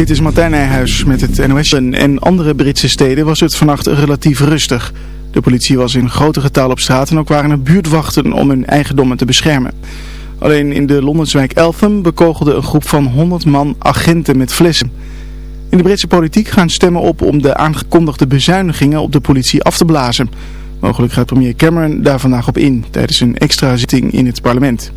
Dit is Martijn met het NOS. En andere Britse steden was het vannacht relatief rustig. De politie was in grote getal op straat en ook waren er buurtwachten om hun eigendommen te beschermen. Alleen in de Londenswijk Eltham bekogelde een groep van 100 man agenten met flessen. In de Britse politiek gaan stemmen op om de aangekondigde bezuinigingen op de politie af te blazen. Mogelijk gaat premier Cameron daar vandaag op in tijdens een extra zitting in het parlement.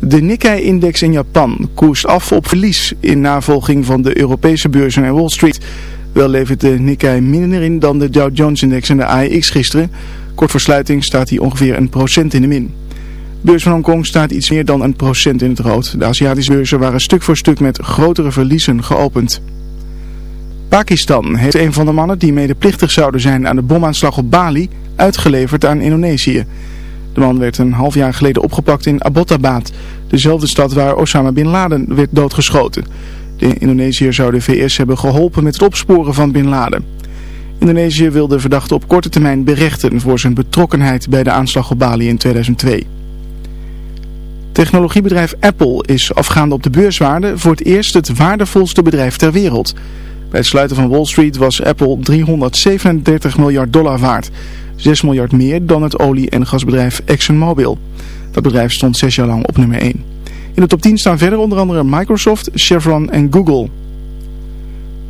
De Nikkei-index in Japan koerst af op verlies in navolging van de Europese beurzen en Wall Street. Wel levert de Nikkei minder in dan de Dow Jones-index en de AEX gisteren. Kort voor sluiting staat hij ongeveer een procent in de min. De beurs van Hongkong staat iets meer dan een procent in het rood. De Aziatische beurzen waren stuk voor stuk met grotere verliezen geopend. Pakistan heeft een van de mannen die medeplichtig zouden zijn aan de bomaanslag op Bali uitgeleverd aan Indonesië. De man werd een half jaar geleden opgepakt in Abbottabad, dezelfde stad waar Osama Bin Laden werd doodgeschoten. De Indonesiër zou de VS hebben geholpen met het opsporen van Bin Laden. Indonesië wil de verdachte op korte termijn berechten voor zijn betrokkenheid bij de aanslag op Bali in 2002. Technologiebedrijf Apple is afgaande op de beurswaarde voor het eerst het waardevolste bedrijf ter wereld. Bij het sluiten van Wall Street was Apple 337 miljard dollar waard. 6 miljard meer dan het olie- en gasbedrijf ExxonMobil. Dat bedrijf stond 6 jaar lang op nummer 1. In de top 10 staan verder onder andere Microsoft, Chevron en Google.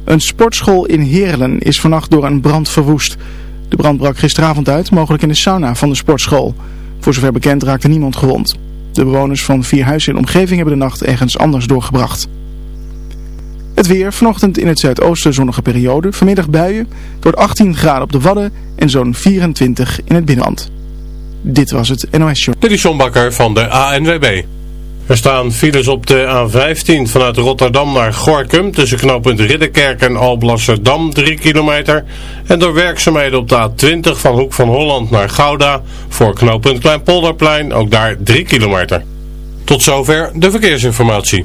Een sportschool in Heerlen is vannacht door een brand verwoest. De brand brak gisteravond uit, mogelijk in de sauna van de sportschool. Voor zover bekend raakte niemand gewond. De bewoners van vier huizen in de omgeving hebben de nacht ergens anders doorgebracht. Het weer, vanochtend in het zuidoosten zonnige periode, vanmiddag buien, door 18 graden op de Wadden en zo'n 24 in het binnenland. Dit was het NOS Show. Dit is van de ANWB. Er staan files op de A15 vanuit Rotterdam naar Gorkum tussen knooppunt Ridderkerk en Alblasserdam 3 kilometer. En door werkzaamheden op de A20 van Hoek van Holland naar Gouda voor knooppunt Kleinpolderplein ook daar 3 kilometer. Tot zover de verkeersinformatie.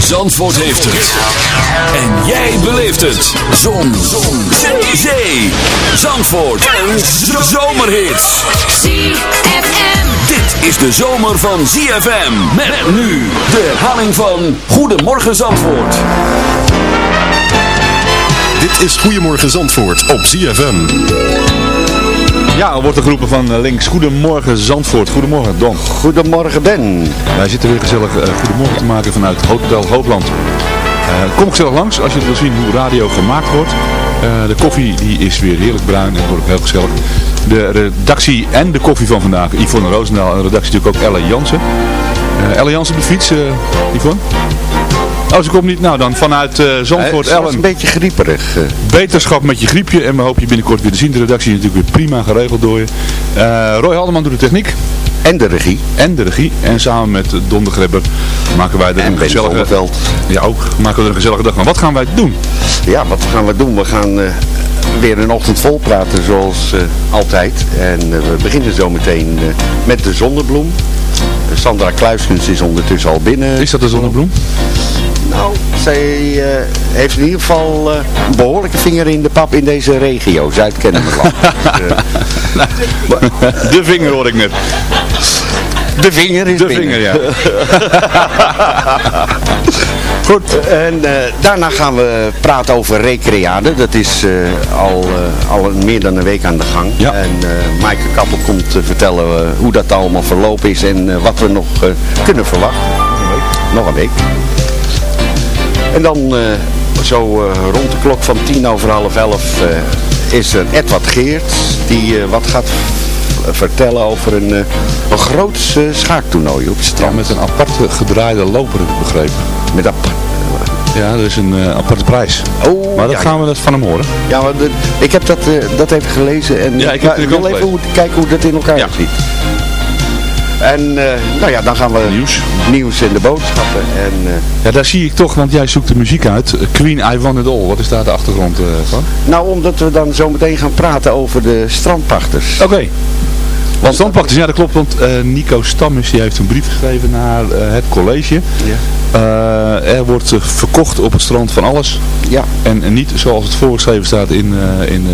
Zandvoort heeft het. En jij beleeft het. Zon. Zon. Zee. Zee. Zandvoort. Een zomerhit. ZFM. Dit is de zomer van ZFM. Met nu de herhaling van Goedemorgen Zandvoort. Dit is Goedemorgen Zandvoort op ZFM. Ja, er wordt er geroepen van eh, links. Goedemorgen Zandvoort. Goedemorgen Don. Goedemorgen Ben. Wij zitten weer gezellig eh, goedemorgen te maken vanuit Hotel Hoogland. Eh, kom gezellig langs als je wil zien hoe radio gemaakt wordt. De koffie die is weer heerlijk bruin en wordt ook heel gezellig. De redactie en de koffie van vandaag. Yvonne Roosendaal en de redactie natuurlijk ook Elle Jansen. Eh Elle Jansen op de fiets, Yvonne? Oh, ze komt niet. Nou, dan vanuit eh, Zandvoort, Ellen. een beetje grieperig. eh. Beterschap met je griepje en we hopen je binnenkort weer te zien. De redactie is natuurlijk weer prima geregeld door je. Eh, Roy Haldeman doet de techniek. En de regie. En de regie. En samen met Don de Grebber maken wij er En een Ben gezellige... Zonneveld. Ja, ook. Maken we er een gezellige dag van. Wat gaan wij doen? Ja, wat gaan we doen? We gaan weer een ochtend vol praten zoals altijd. En we beginnen zo meteen met de zonnebloem. Sandra Kluiskens is ondertussen al binnen. Is dat de zonnebloem? Nou, zij eh, heeft in ieder geval eh, een behoorlijke vinger in de pap in deze regio, Zuid-Kennemerland. De vinger hoor ik net. de vinger is De binnen. vinger, ja. Goed. En eh, daarna gaan we praten over recreade. Dat is eh, al, eh, al een- meer dan een week aan de gang. Ja. En uh, Maaike Kappel komt te vertellen hoe dat allemaal verlopen is en eh, wat we nog eh, kunnen verwachten. Nog een week. En dan eh, zo eh, rond de klok van tien over half elf eh, is er Edward Geert. Die wat gaat vertellen over een, een groot schaaktoernooi op het Ja, strand. met een aparte gedraaide loper begrepen. Met dat Ja, dat is een aparte prijs. Oh, Maar dat ja, gaan we dat van hem horen. Ja, maar de- ik heb dat, dat even gelezen en Ja, ik wil even hoe, kijken hoe dat in elkaar Ja. zit. En eh, nou ja, dan gaan we Nieuws. nieuws en de boodschappen. En, eh, Ja, daar zie ik toch, want jij zoekt de muziek uit. Queen, I Want It All. Wat is daar de achtergrond eh, van? nou, omdat we dan zo meteen gaan praten over de strandpachters. Oké. Want standpachters, ja dat klopt, want eh, Nico Stammes die heeft een brief geschreven naar het college. Ja. Er wordt verkocht op het strand van alles. Ja. En, en niet zoals het voorgeschreven staat in, in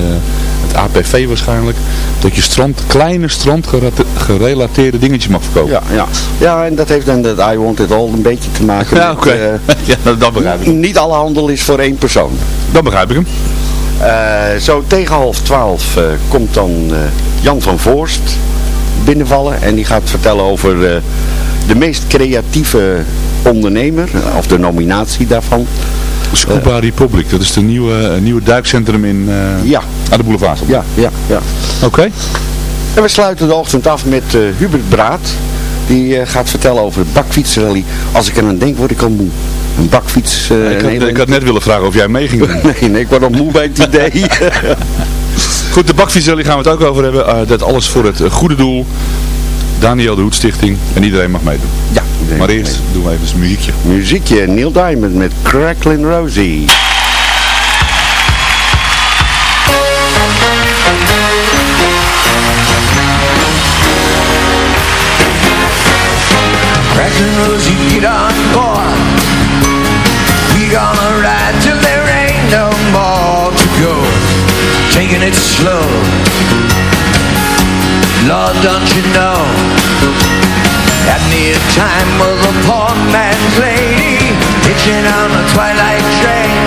het APV waarschijnlijk. Dat je strand, kleine strandgerelateerde dingetjes mag verkopen. Ja, ja. ja, en dat heeft dan dat I Want It All een beetje te maken Ja, met... oké. eh, ja, dat, dat begrijp ik. niet alle handel is voor één persoon. Dan begrijp ik hem. Eh, zo tegen half twaalf eh, komt dan Jan van Voorst binnenvallen en die gaat vertellen over de meest creatieve ondernemer, of de nominatie daarvan. Scuba Republic, dat is de nieuwe, eh, nieuwe duikcentrum in, eh, Ja, aan de boulevard. ja, ja, ja. Oké. En we sluiten de ochtend af met eh, Hubert Braat. Die eh, gaat vertellen over de bakfietsrally. Als ik er aan denk, word ik al moe. Een bakfiets... eh, ik, had, hele- ik had net willen vragen of jij mee ging doen. Nee, nee, ik word al moe bij het idee. Goed, de bakfietsrally gaan we het ook over hebben. Eh, dat alles voor het eh, goede doel. Daniel de Hoed Stichting. En iedereen mag meedoen. ja, Maar eerst doen we even een muziekje. Muziekje, Neil Diamond met Cracklin' Rosie. Cracklin' Rosie, get on board. We gonna ride till there ain't no more to go. Taking it slow. Lord, don't you know? At near time was a poor man's lady hitching on a twilight train.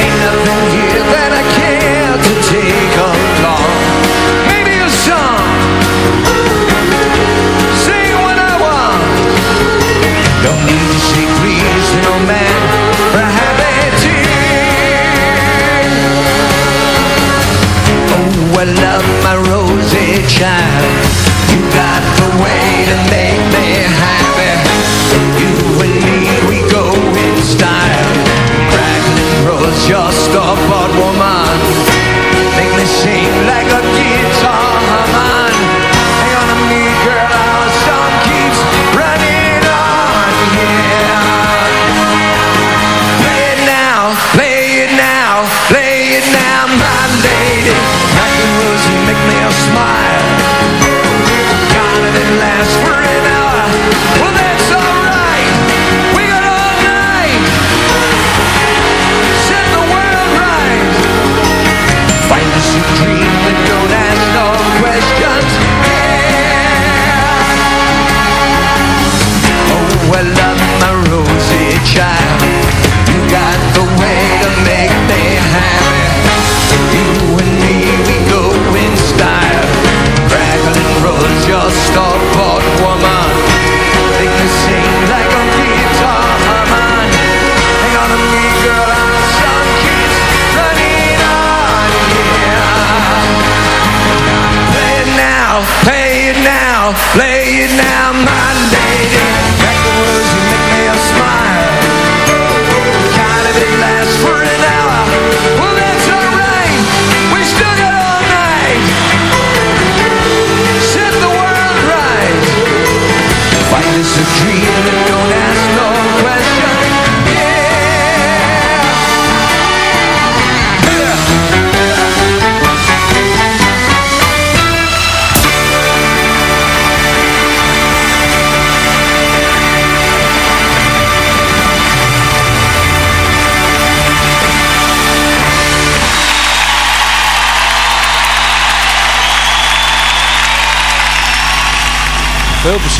Ain't nothing here that I care to take child.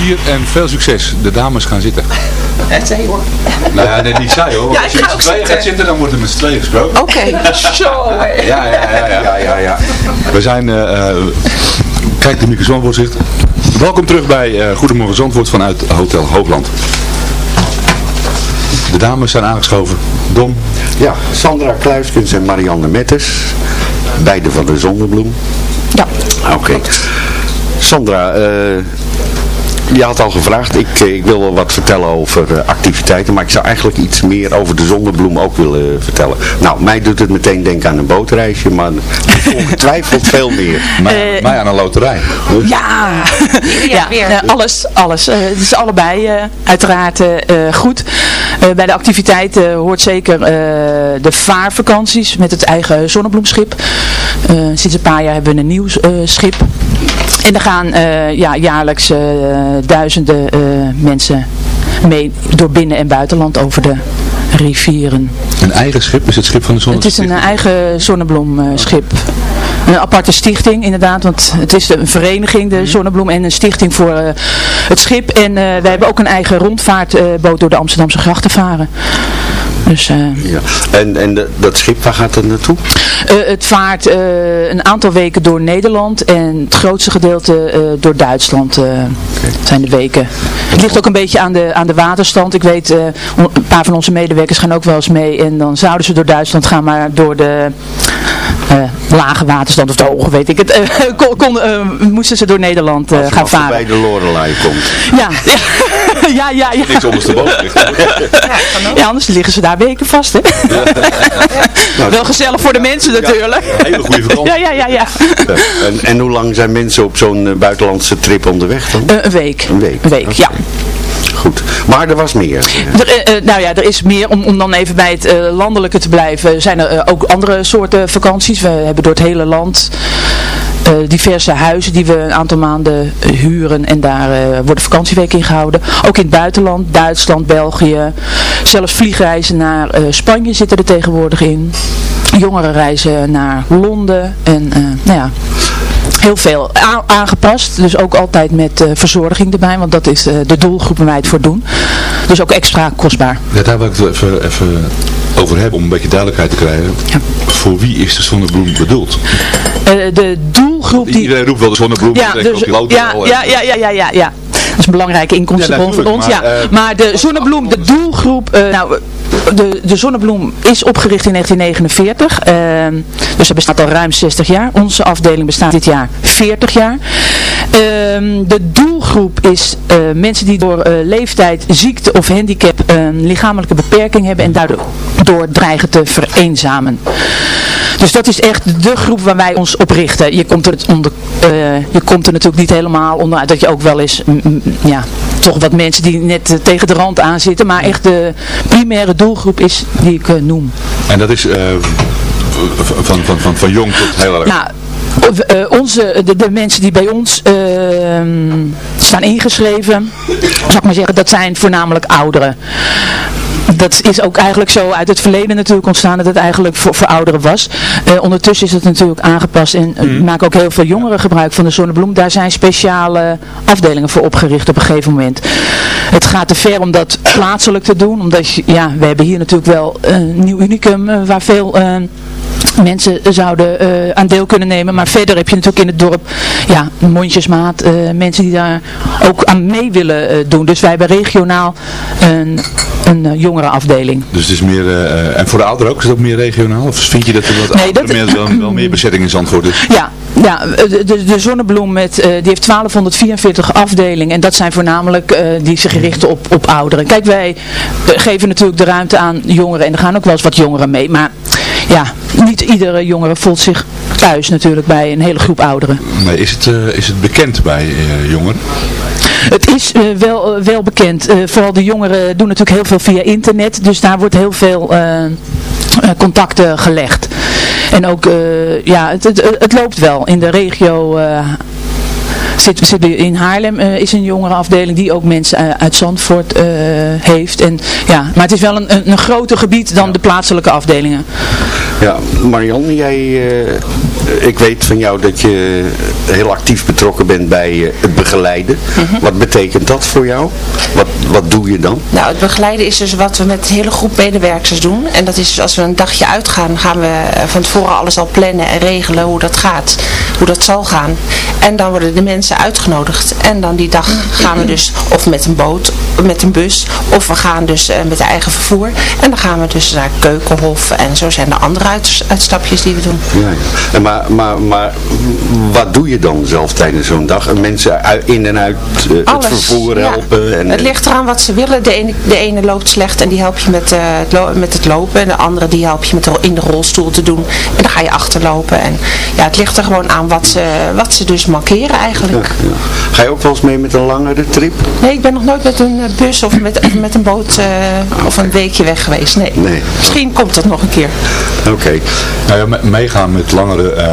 Plezier en veel succes. De dames gaan zitten. Het zei hoor. Nou ja, nee, niet zij hoor. Want Ja, als ik je ga met z'n tweeën gaat zitten, dan wordt er met z'n tweeën gesproken. Oké, zo. hè. Ja, ja, ja, ja. ja, ja, ja. We zijn, eh, eh, kijk de microfoon voor zich. Welkom terug bij eh, Goedemorgen Zandvoort vanuit Hotel Hoogland. De dames zijn aangeschoven. Dom. Ja, Sandra Kluiskens en Marianne Metters. Beide van de Zonnebloem. Ja. Oké. Sandra, eh, je had al gevraagd, ik, eh, ik wil wel wat vertellen over eh, activiteiten, maar ik zou eigenlijk iets meer over de zonnebloem ook willen vertellen. Nou, mij doet het meteen denken aan een bootreisje, maar ongetwijfeld veel meer. Mij, Eh, mij aan een loterij. Ja, ja, eh, alles, alles. Eh, het is allebei eh, uiteraard eh, eh, goed. Eh, bij de activiteiten hoort zeker eh, de vaarvakanties met het eigen zonnebloemschip. Eh, sinds een paar jaar hebben we een nieuw eh, schip. En er gaan eh, ja, jaarlijks eh, duizenden eh, mensen mee door binnen- en buitenland over de rivieren. Een eigen schip is het schip van de zon. Het is een eh, eigen zonnebloemschip. Een aparte stichting inderdaad, want het is een vereniging, de Zonnebloem, en een stichting voor eh, het schip. En eh, wij hebben ook een eigen rondvaartboot door de Amsterdamse grachten varen. Dus eh, Ja. En, en de- dat schip, waar gaat het naartoe? eh, het vaart eh, een aantal weken door Nederland en het grootste gedeelte door Duitsland zijn de weken. Het ligt ook een beetje aan de, aan de waterstand. Ik weet, een paar van onze medewerkers gaan ook wel eens mee en dan zouden ze door Duitsland gaan, maar door de lage waterstand of de hoge, weet ik het, kon, kon, moesten ze door Nederland Als je gaan varen. bij de Lorelei komt. Ja, ja, ja, ja. Niks ondersteboven ligt. Ja, anders liggen ze daar weken vast, hè. Wel gezellig voor de mensen natuurlijk. hele goede vakantie. Ja, ja, ja, ja. En, en hoe lang zijn mensen op zo'n eh, buitenlandse trip onderweg dan? Eh, een week. Een week. Een week, ja. Goed. Maar er was meer. Er, eh, eh, nou ja, er is meer, om, om dan even bij het eh, landelijke te blijven, zijn er ook andere soorten vakanties. We hebben door het hele land diverse huizen die we een aantal maanden huren en daar worden vakantieweken in gehouden. Ook in het buitenland, Duitsland, België, zelfs vliegreizen naar Spanje zitten er tegenwoordig in. Jongeren reizen naar Londen en nou ja, heel veel aangepast. Dus ook altijd met eh, verzorging erbij, want dat is eh, de doelgroep waar wij het voor doen. Dus ook extra kostbaar. Ja, daar wil ik het even, even over hebben om een beetje duidelijkheid te krijgen. Voor wie is de zonnebloem bedoeld? Eh, de doelgroep die... Iedereen roept wel de zonnebloem. Ja, dus, koopt die ja, ja, ja, ja, ja, ja, ja. Dat is een belangrijke inkomstenbron Ja, van ons. natuurlijk, ja. maar, Maar, de zonnebloem, de doelgroep, nou, de, de zonnebloem is opgericht in 1949. ehm, dus dat bestaat al ruim 60 jaar. Onze afdeling bestaat dit jaar 40 jaar. Ehm, de doelgroep is eh, mensen die door eh, leeftijd, ziekte of handicap een lichamelijke beperking hebben en daardoor door dreigen te vereenzamen. Dus dat is echt de groep waar wij ons op richten. Je komt er, onder, eh, je komt er natuurlijk niet helemaal onderuit dat je ook wel eens, mm, mm, ja, toch wat mensen die net eh, tegen de rand aan zitten. Maar echt de primaire doelgroep is die ik eh, noem. En dat is van, van, van, van jong tot heel erg. Nou, onze, de, de mensen die bij ons ehm, staan ingeschreven, zal ik maar zeggen, dat zijn voornamelijk ouderen. Dat is ook eigenlijk zo uit het verleden natuurlijk ontstaan dat het eigenlijk voor, voor ouderen was. Eh, ondertussen is het natuurlijk aangepast en uh, maken ook heel veel jongeren gebruik van de zonnebloem. Daar zijn speciale afdelingen voor opgericht op een gegeven moment. Het gaat te ver om dat plaatselijk te doen, omdat je, ja, we hebben hier natuurlijk wel een nieuw unicum eh, waar veel... mensen zouden eh, aan deel kunnen nemen. Maar verder heb je natuurlijk in het dorp ja, mondjesmaat, eh, mensen die daar ook aan mee willen eh, doen. Dus wij hebben regionaal een, een jongerenafdeling. Dus het is meer, en voor de ouderen ook, is het ook meer regionaal? Of vind je dat er wat Nee, dat- mensen wel, wel meer bezetting in Zandvoort is? Ja, ja de, de, Zonnebloem met, die heeft 1244 afdelingen. En dat zijn voornamelijk die zich richten op, op ouderen. Kijk, wij geven natuurlijk de ruimte aan jongeren. En er gaan ook wel eens wat jongeren mee. Maar ja, niet iedere jongere voelt zich thuis natuurlijk bij een hele groep ouderen. Nee, is, het, eh, is het bekend bij eh, jongeren? Het is eh, wel, wel bekend. Vooral de jongeren doen natuurlijk heel veel via internet. Dus daar wordt heel veel contacten gelegd. En ook, ja, het, het, het loopt wel. In de regio zit, zit in Haarlem is een jongerenafdeling die ook mensen uit Zandvoort heeft. En, ja, maar het is wel een, een, een groter gebied dan de plaatselijke afdelingen. Ja, Marianne, jij eh, ik weet van jou dat je heel actief betrokken bent bij eh, het begeleiden. Mhm. Wat betekent dat voor jou? Wat, wat doe je dan? Nou, het begeleiden is dus wat we met een hele groep medewerkers doen. En dat is dus als we een dagje uitgaan, gaan we eh, van tevoren alles al plannen en regelen hoe dat gaat. Hoe dat zal gaan. En dan worden de mensen uitgenodigd. En dan die dag gaan we dus of met een boot, met een bus, of we gaan dus eh, met eigen vervoer. En dan gaan we dus naar Keukenhof. En zo zijn er andere uit- uitstapjes die we doen. Ja, ja. En maar, maar, maar wat doe je dan zelf tijdens zo'n dag? En Mensen uit- in en uit eh, het Alles, vervoer ja. helpen? En, Het ligt eraan wat ze willen. De ene, de ene loopt slecht en die help je met, eh, het, lo- met het lopen. En de andere die help je met de, in de rolstoel te doen. En dan ga je achterlopen. En ja, het ligt er gewoon aan wat ze, wat ze dus markeren eigenlijk. Ja, ja. Ga je ook wel eens mee met een langere trip? Nee, ik ben nog nooit met een eh, bus of met, met een boot eh, of een weekje weg geweest. Nee. Nee. Misschien komt dat nog een keer. Oké. Nou ja, me- meegaan met langere eh,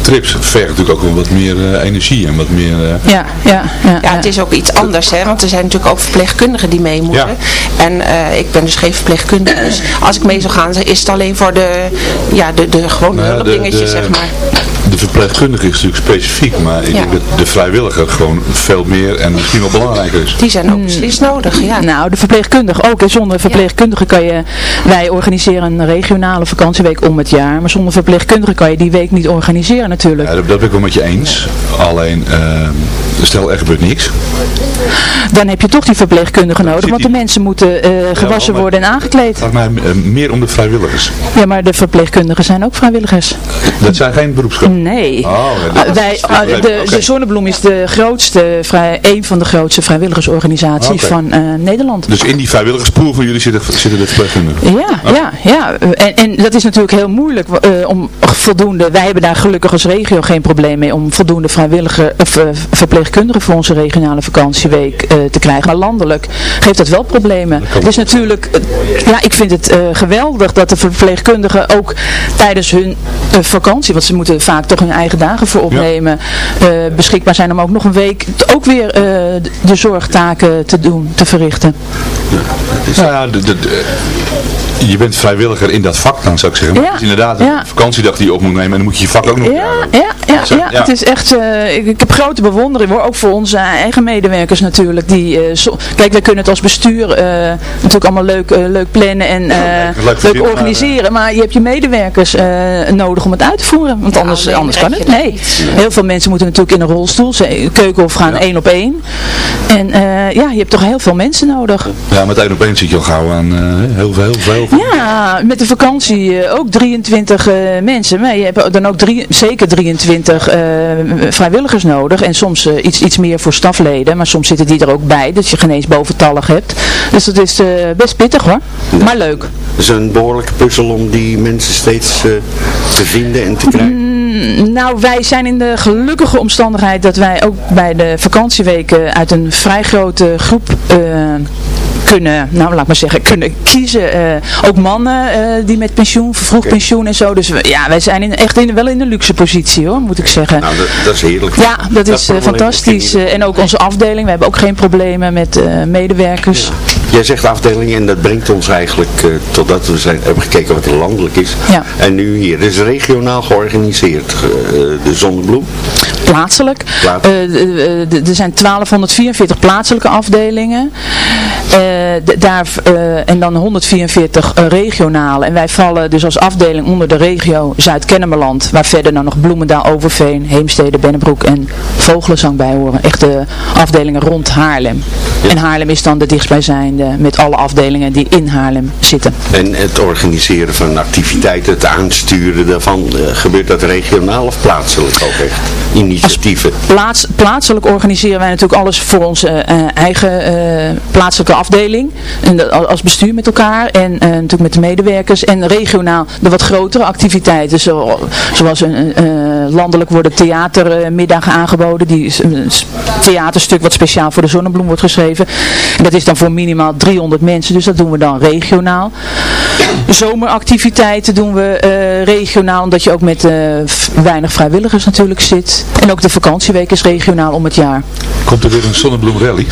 trips vergt natuurlijk ook wel wat meer eh, energie en wat meer... eh, Ja, ja, ja. Ja, het is ook iets anders, hè, want er zijn natuurlijk ook verpleegkundigen die mee moeten. En eh, ik ben dus geen verpleegkundige, dus als ik mee zou gaan, is het alleen voor de, ja, de, de gewone Nou ja, de- hulpdingetjes, de- zeg maar. De verpleegkundige is natuurlijk specifiek, maar ik Ja. denk dat de vrijwilliger gewoon veel meer en misschien wel belangrijker is. Die zijn ook beslist nodig, ja. Nou, de verpleegkundige ook. Zonder verpleegkundige kan je... Wij organiseren een regionale vakantieweek om het jaar. Maar zonder verpleegkundige kan je die week niet organiseren natuurlijk. Ja, dat, dat ben ik wel met je eens. Alleen, eh, stel er gebeurt niks. Dan heb je toch die verpleegkundige nodig. Want de mensen moeten eh, gewassen maar- worden en aangekleed. Mij eh, meer om de vrijwilligers. Ja, maar de verpleegkundigen zijn ook vrijwilligers. Dat zijn geen beroepsgroepen. Nee. Oh, ja, dat Ah, wij, ah, de, Zonnebloem is de grootste, vrij, een van de grootste vrijwilligersorganisaties van eh, Nederland. Dus in die vrijwilligerspool van jullie zitten, zitten de verpleegkundigen? Ja, ja, ja. En, en dat is natuurlijk heel moeilijk eh, om voldoende, wij hebben daar gelukkig als regio geen probleem mee om voldoende vrijwillige of, eh, verpleegkundigen voor onze regionale vakantieweek te krijgen. Maar landelijk geeft dat wel problemen. Het is natuurlijk, ja, ik vind het geweldig dat de verpleegkundigen ook tijdens hun vakantie, want ze moeten vaak toch hun eigen dagen voor opnemen, eh, beschikbaar zijn om ook nog een week ook weer eh, de- zorgtaken te doen, te verrichten. Nou ja, de, de- de- je bent vrijwilliger in dat vak dan zou ik zeggen. Maar Ja, het is inderdaad ja. een vakantiedag die je op moet nemen en dan moet je je vak ook nog Ja, ja, ja, Zo, ja, ja. het is echt, eh, ik, ik heb grote bewondering hoor, ook voor onze eigen medewerkers natuurlijk. Die, eh, zo- kijk, wij kunnen het als bestuur eh, natuurlijk allemaal leuk, leuk plannen en eh, leuk leuk, organiseren. Maar je hebt je medewerkers eh, nodig om het uit te voeren, want anders, anders kan het. Nee, niet. heel veel mensen moeten natuurlijk in een rolstoel, ze, keukenhof gaan één op één. En eh, ja, je hebt toch heel veel mensen nodig. Ja, met één op één zit je al gauw aan eh, heel veel. Heel veel. Ja, met de vakantie eh, ook 23 eh, mensen. Maar je hebt dan ook drie, zeker 23 eh, vrijwilligers nodig. En soms iets, iets meer voor stafleden. Maar soms zitten die er ook bij. Dat je geen eens boventallig hebt. Dus dat is best pittig hoor. Maar leuk. Het is een behoorlijke puzzel om die mensen steeds te vinden en te krijgen. Mm, Nou, wij zijn in de gelukkige omstandigheid dat wij ook bij de vakantieweken uit een vrij grote groep kunnen, nou laat maar zeggen, kunnen kiezen. Eh, ook mannen eh, die met pensioen, vervroegd pensioen en zo. Dus we- ja, wij zijn in, echt in, wel in een luxe positie hoor, moet ik zeggen. Nou, dat, dat is heerlijk. Ja, dat is eh, fantastisch. en ook onze afdeling, we hebben ook geen problemen met medewerkers. Jij zegt afdeling en dat brengt ons eigenlijk totdat we zijn, hebben gekeken wat er landelijk is. Ja. En nu hier. Is regionaal georganiseerd, eh, de Zonnebloem. Plaatselijk. Plaats- er zijn 1244 plaatselijke afdelingen. Eh, daar, eh, en dan 144 eh, regionale. En wij vallen dus als afdeling onder de regio Zuid-Kennemerland. Waar verder dan nog Bloemendaal, Overveen, Heemstede, Bennebroek en Vogelenzang bij horen. Echte afdelingen rond Haarlem. En Haarlem is dan de dichtstbijzijnde met alle afdelingen die in Haarlem zitten. En het organiseren van activiteiten, het aansturen daarvan, gebeurt dat regionaal of plaatselijk ook echt? Initiatieven. Plaats, plaatselijk organiseren wij natuurlijk alles voor onze eigen plaatselijke afdeling. En als bestuur met elkaar en eh, natuurlijk met de medewerkers. En regionaal de wat grotere activiteiten. Zo, zoals een, eh, landelijk worden theatermiddagen aangeboden. Die een theaterstuk wat speciaal voor de Zonnebloem wordt geschreven. En dat is dan voor minimaal 300 mensen. Dus dat doen we dan regionaal. Zomeractiviteiten doen we eh, regionaal. Omdat je ook met eh, weinig vrijwilligers natuurlijk zit. En ook de vakantieweek is regionaal om het jaar. Komt er weer een zonnebloem rally?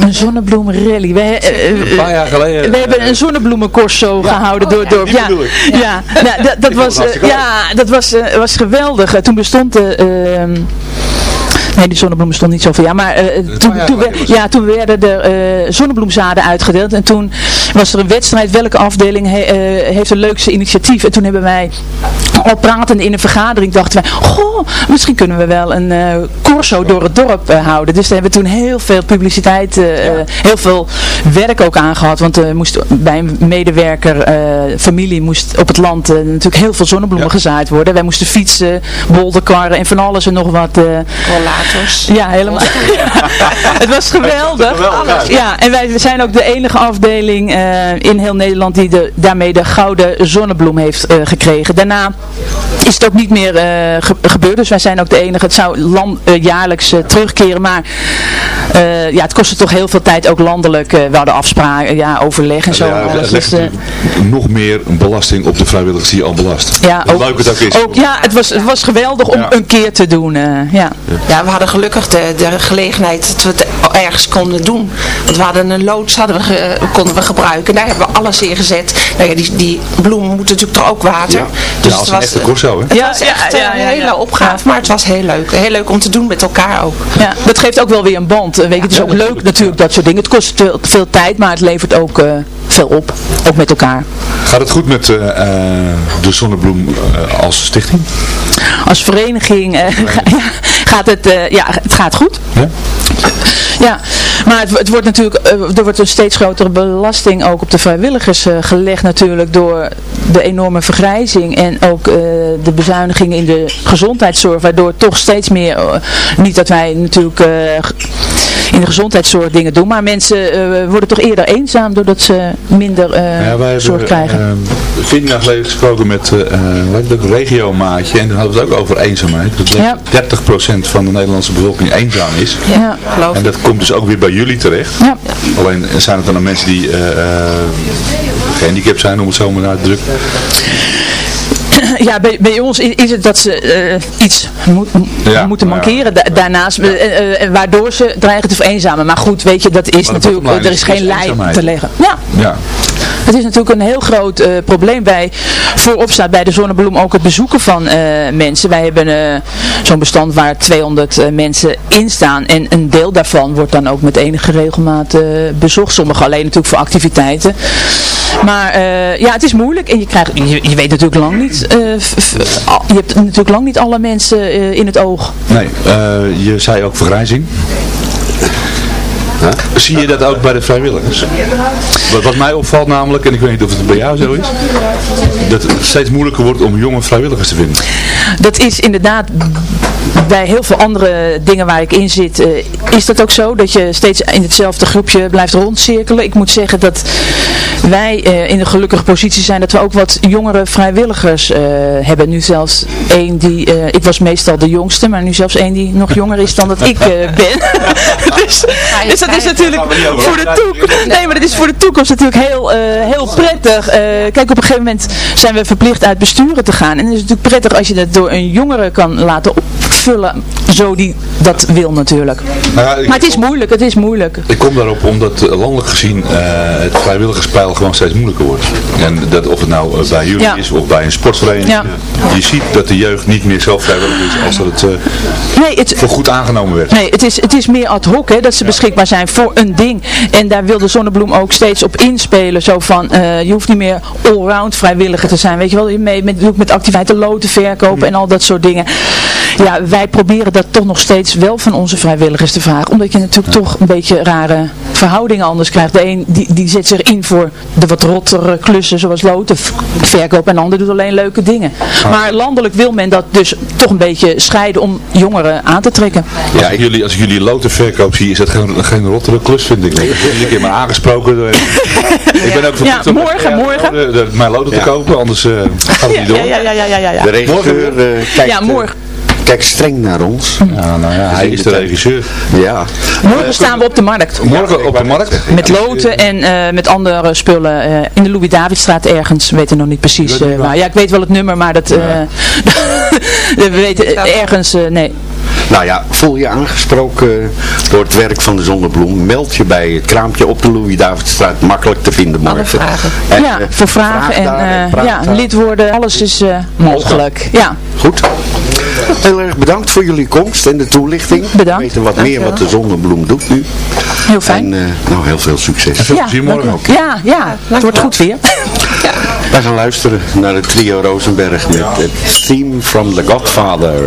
Een zonnebloemenrally. We, eh, eh, Een paar jaar geleden. we hebben een zonnebloemencorso gehouden door het dorp. Ja, ja. Nou, dat, was, eh, ja, dat was, eh, was geweldig. Eh, Toen bestond de... ehm, Nee, die zonnebloem bestond niet zoveel. Ja, maar eh, toen, toen, we- ja, toen werden er eh, zonnebloemzaden uitgedeeld. En toen was er een wedstrijd. Welke afdeling he- eh, heeft het leukste initiatief? En toen hebben wij al pratend in een vergadering dachten wij, goh, misschien kunnen we wel een eh corso door het dorp eh, houden. Dus daar hebben we toen heel veel publiciteit, eh, heel veel werk ook aangehad. Want er moest bij een medewerker, familie, moest op het land natuurlijk heel veel zonnebloemen gezaaid worden. Wij moesten fietsen, bolderkarren en van alles en nog wat. Rollators. ja, helemaal. het was geweldig. geweldig uit. Ja, en wij zijn ook de enige afdeling in heel Nederland die de, daarmee de gouden zonnebloem heeft gekregen. Daarna is het ook niet meer eh, ge- gebeurd. Dus wij zijn ook de enige. Het zou land, eh, jaarlijks eh, terugkeren. Maar eh, ja, het kostte toch heel veel tijd ook landelijk. eh, we hadden afspraken, ja, overleg en zo. Ja, en het alles. legt Dus, nog meer een belasting op de vrijwilligers die al belast. ja, ook, leuk het ook is. ook, ja, het was, het was geweldig om Ja. een keer te doen. eh, ja. Ja, we hadden gelukkig de, de gelegenheid dat we het ergens konden doen. Want we hadden een loods, hadden we ge- konden we gebruiken. Daar hebben we alles in gezet. Nou ja, die, die bloemen moeten natuurlijk toch ook water. Ja. Dus Ja, als het een was, echte corso, hè? Het Ja, was ja, echt ja, eh, ja, een ja. hele opgave, maar het was heel leuk. Heel leuk om te doen met elkaar ook. Ja, dat geeft ook wel weer een band. Eh, Weet je, het is ook leuk natuurlijk dat soort dingen. Het kost veel, veel tijd, maar het levert ook eh, veel op. Ook met elkaar. Gaat het goed met eh, eh, de Zonnebloem als stichting? Als vereniging eh, ga- ja, gaat het, eh, ja, het gaat goed. Ja? Ja, maar het, het wordt natuurlijk, eh, er wordt een steeds grotere belasting ook op de vrijwilligers eh, gelegd natuurlijk door de enorme vergrijzing en ook eh, de bezuinigingen in de gezondheidszorg, waardoor toch steeds meer, niet dat wij natuurlijk in de gezondheidszorg dingen doen, maar mensen worden toch eerder eenzaam doordat ze minder Ja, wij zorg krijgen. hebben uh, 14 jaar geleden gesproken met het, regiomaatje en dan hadden we het ook over eenzaamheid. Dat Ja. 30% van de Nederlandse bevolking eenzaam is. Ja, geloof En dat komt dus ook weer bij jullie terecht. Ja. Alleen zijn het dan mensen die uh, gehandicapt zijn, om het zo maar uit te drukken. ja, bij, bij ons is, het dat ze iets moet, Ja, moeten mankeren da- daarnaast, waardoor ze dreigen te vereenzamen. Maar goed, weet je, dat is Maar natuurlijk, er is is- geen lijn te leggen. Ja, Ja. Het is natuurlijk een heel groot eh, probleem bij, voorop staat bij de Zonnebloem ook het bezoeken van eh, mensen. Wij hebben eh, zo'n bestand waar 200 eh, mensen in staan en een deel daarvan wordt dan ook met enige regelmaat bezocht. Sommige alleen natuurlijk voor activiteiten. Maar ja, het is moeilijk en je, krijgt, je, weet natuurlijk lang niet, je hebt natuurlijk lang niet alle mensen in het oog. Nee, je zei ook vergrijzing. Zie je dat ook bij de vrijwilligers? Wat, wat mij opvalt namelijk, en ik weet niet of het bij jou zo is, dat het steeds moeilijker wordt om jonge vrijwilligers te vinden. Dat is inderdaad bij heel veel andere dingen waar ik in zit, eh, is dat ook zo. Dat je steeds in hetzelfde groepje blijft rondcirkelen. Ik moet zeggen dat wij eh, in de gelukkige positie zijn dat we ook wat jongere vrijwilligers eh, hebben. Nu zelfs één die, eh, ik was meestal de jongste, maar nu zelfs één die nog jonger is dan dat ik eh, ben. dus, dus dat is natuurlijk voor de toekomst. Nee, maar dat is voor de toekomst natuurlijk heel, eh, heel prettig. Eh, kijk, op een gegeven moment zijn we verplicht uit besturen te gaan. En het is natuurlijk prettig als je dat door een jongere kan laten opvullen, zo die dat wil natuurlijk. Nou ja, Maar het is moeilijk, het is moeilijk. Ik kom daarop omdat eh, landelijk gezien eh, het vrijwilligerspeil gewoon steeds moeilijker wordt. En dat, of het nou eh, bij jullie Ja. is of bij een sportvereniging. Ja. Je ziet dat de jeugd niet meer zo vrijwillig is als dat het Nee, het, voor goed aangenomen werd. Nee, het is, het is meer ad hoc hè, dat ze beschikbaar zijn voor een ding. En daar wil de Zonnebloem ook steeds op inspelen. Zo van, je hoeft niet meer allround vrijwilliger te zijn. Weet je wel, je mee met, met activiteiten loten verkopen en al dat soort dingen. Ja, wij proberen dat toch nog steeds wel van onze vrijwilligers te vragen. Omdat je natuurlijk toch een beetje rare verhoudingen anders krijgt. De een die, die zet zich in voor de wat rottere klussen zoals loten v- verkopen. En de ander doet alleen leuke dingen. Maar landelijk wil men dat dus toch een beetje scheiden om jongeren aan te trekken. Als, ik jullie, als ik jullie loten verkoop zie, is dat geen, geen rottere klus, vind ik. Ik heb iedere keer maar aangesproken. door- ik ben ook verplicht Ja, om morgen, morgen. de- de- mijn loten te kopen, anders eh, gaat het niet door. Ja, ja, ja, ja, ja, ja. ja. De regisseur eh, kijkt, Ja, eh, morgen. Kijkt streng naar ons. Ja, nou ja, hij is de regisseur. Ja. Morgen staan we op de markt. Morgen op de markt. Met loten en eh, met andere spullen eh, in de Louis-Davidstraat ergens. We weten nog niet precies eh, waar. Ja, ik weet wel het nummer, maar dat... eh, we weten ergens... eh, nee. Nou ja, voel je aangesproken eh, door het werk van de Zonnebloem. Meld je bij het kraampje op de Louis-Davidstraat. Makkelijk te vinden morgen. vragen. En, ja, eh, voor vragen en, daar eh, ja, daar. lid worden, alles is eh, mogelijk. Ja, Goed. Heel erg bedankt voor jullie komst en de toelichting. Bedankt. We weten wat meer wat de Zonnebloem doet nu. heel fijn. En eh, nou, heel veel succes. veel ja, plezier morgen ook. Ja, ja, het wordt goed weer. Wij gaan luisteren naar het trio Rosenberg met het theme from The Godfather.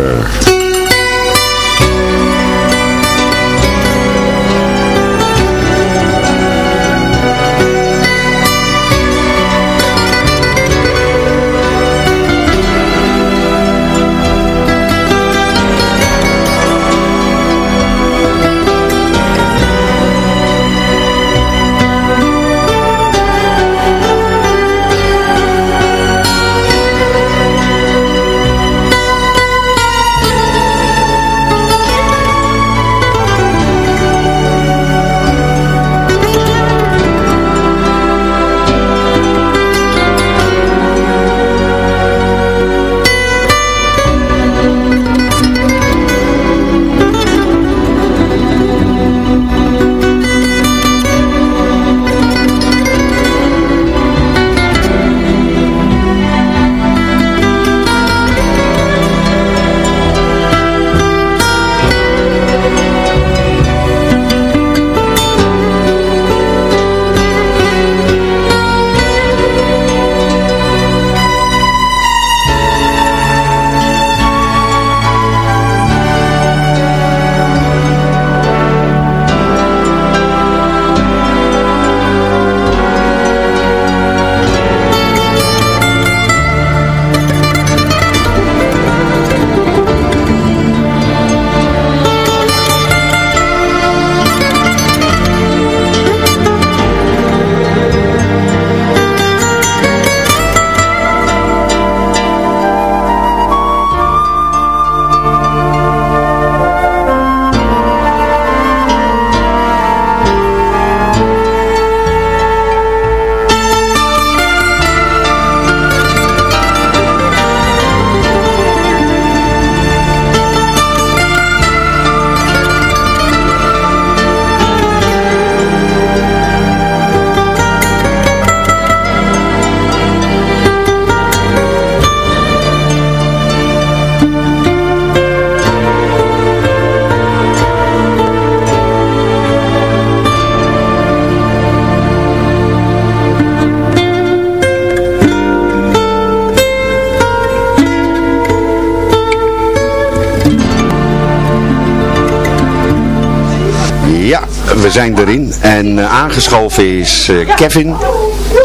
We zijn erin. En eh, aangeschoven is eh, Kevin.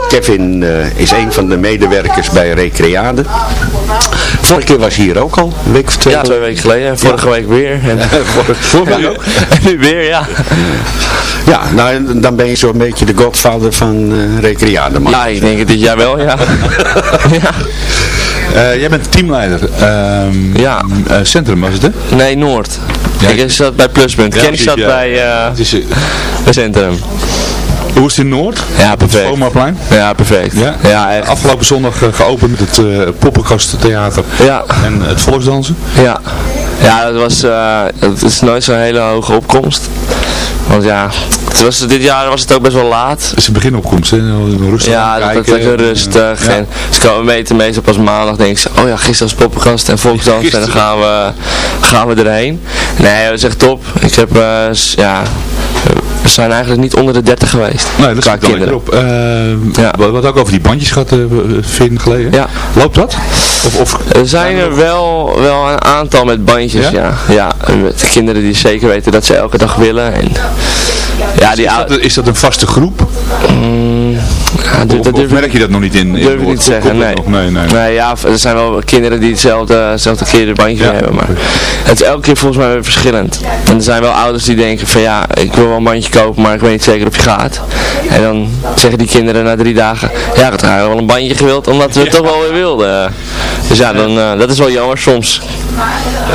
Kevin eh, is een van de medewerkers bij Recreade. Vorige keer was hij hier ook al, een week of twee. Ja, twee weken geleden. Vorige week weer. En Vorige week ook? En nu weer, ja. Ja, nou dan ben je zo'n beetje de godvader van eh Recreade. man. Ja, ik denk het dit jaar wel, ja. Eh, jij bent teamleider. Ehm, Ja. Centrum was het, hè? Nee, Noord. Ja, ik zat bij Pluspunt. Ja, Kenny zat ja. bij eh Het is, eh, bij Centrum. hoe is het in Noord? Ja, perfect. Schoonmaarplein? Ja, perfect. Ja? Ja, echt. Afgelopen zondag eh, geopend met het eh Poppenkasttheater Ja, en het volksdansen. ja. Ja, dat was, eh, het is nooit zo'n hele hoge opkomst. Want ja, het was, dit jaar was het ook best wel laat. Het is een beginopkomst, hè? Rustig Ja, dat kijken. lekker rustig. Ja. En ze komen meten meestal pas maandag. denken ze, oh ja, gisteren was poppenkast en volksdans. En dan gaan we, gaan we erheen. Nee, dat is echt top. Ik heb, eh, ja, we zijn eigenlijk niet onder de 30 geweest. Nee, dat dan lekker op. Eh, Ja. Wat wat ook over die bandjes gehad, uh, vinden geleden. Ja. Loopt dat? Of, of Er zijn er wel, wel een aantal met bandjes, Ja? ja. ja. en met de kinderen die zeker weten dat ze elke dag willen. En, ja, die is, dat, is dat een vaste groep? Mm, ja, Of, dat of merk je dat nog niet in? in durf ik niet te zeggen, nee. Nee, nee. Nee, ja, er zijn wel kinderen die hetzelfde, hetzelfde keer bandje Ja. hebben, maar het is elke keer volgens mij weer verschillend. En er zijn wel ouders die denken van ja, ik wil wel een bandje kopen, maar ik weet niet zeker of je gaat. En dan zeggen die kinderen na drie dagen, ja, ik had eigenlijk wel een bandje gewild, omdat we het toch wel weer wilden. Dus ja, dan, eh, dat is wel jammer soms.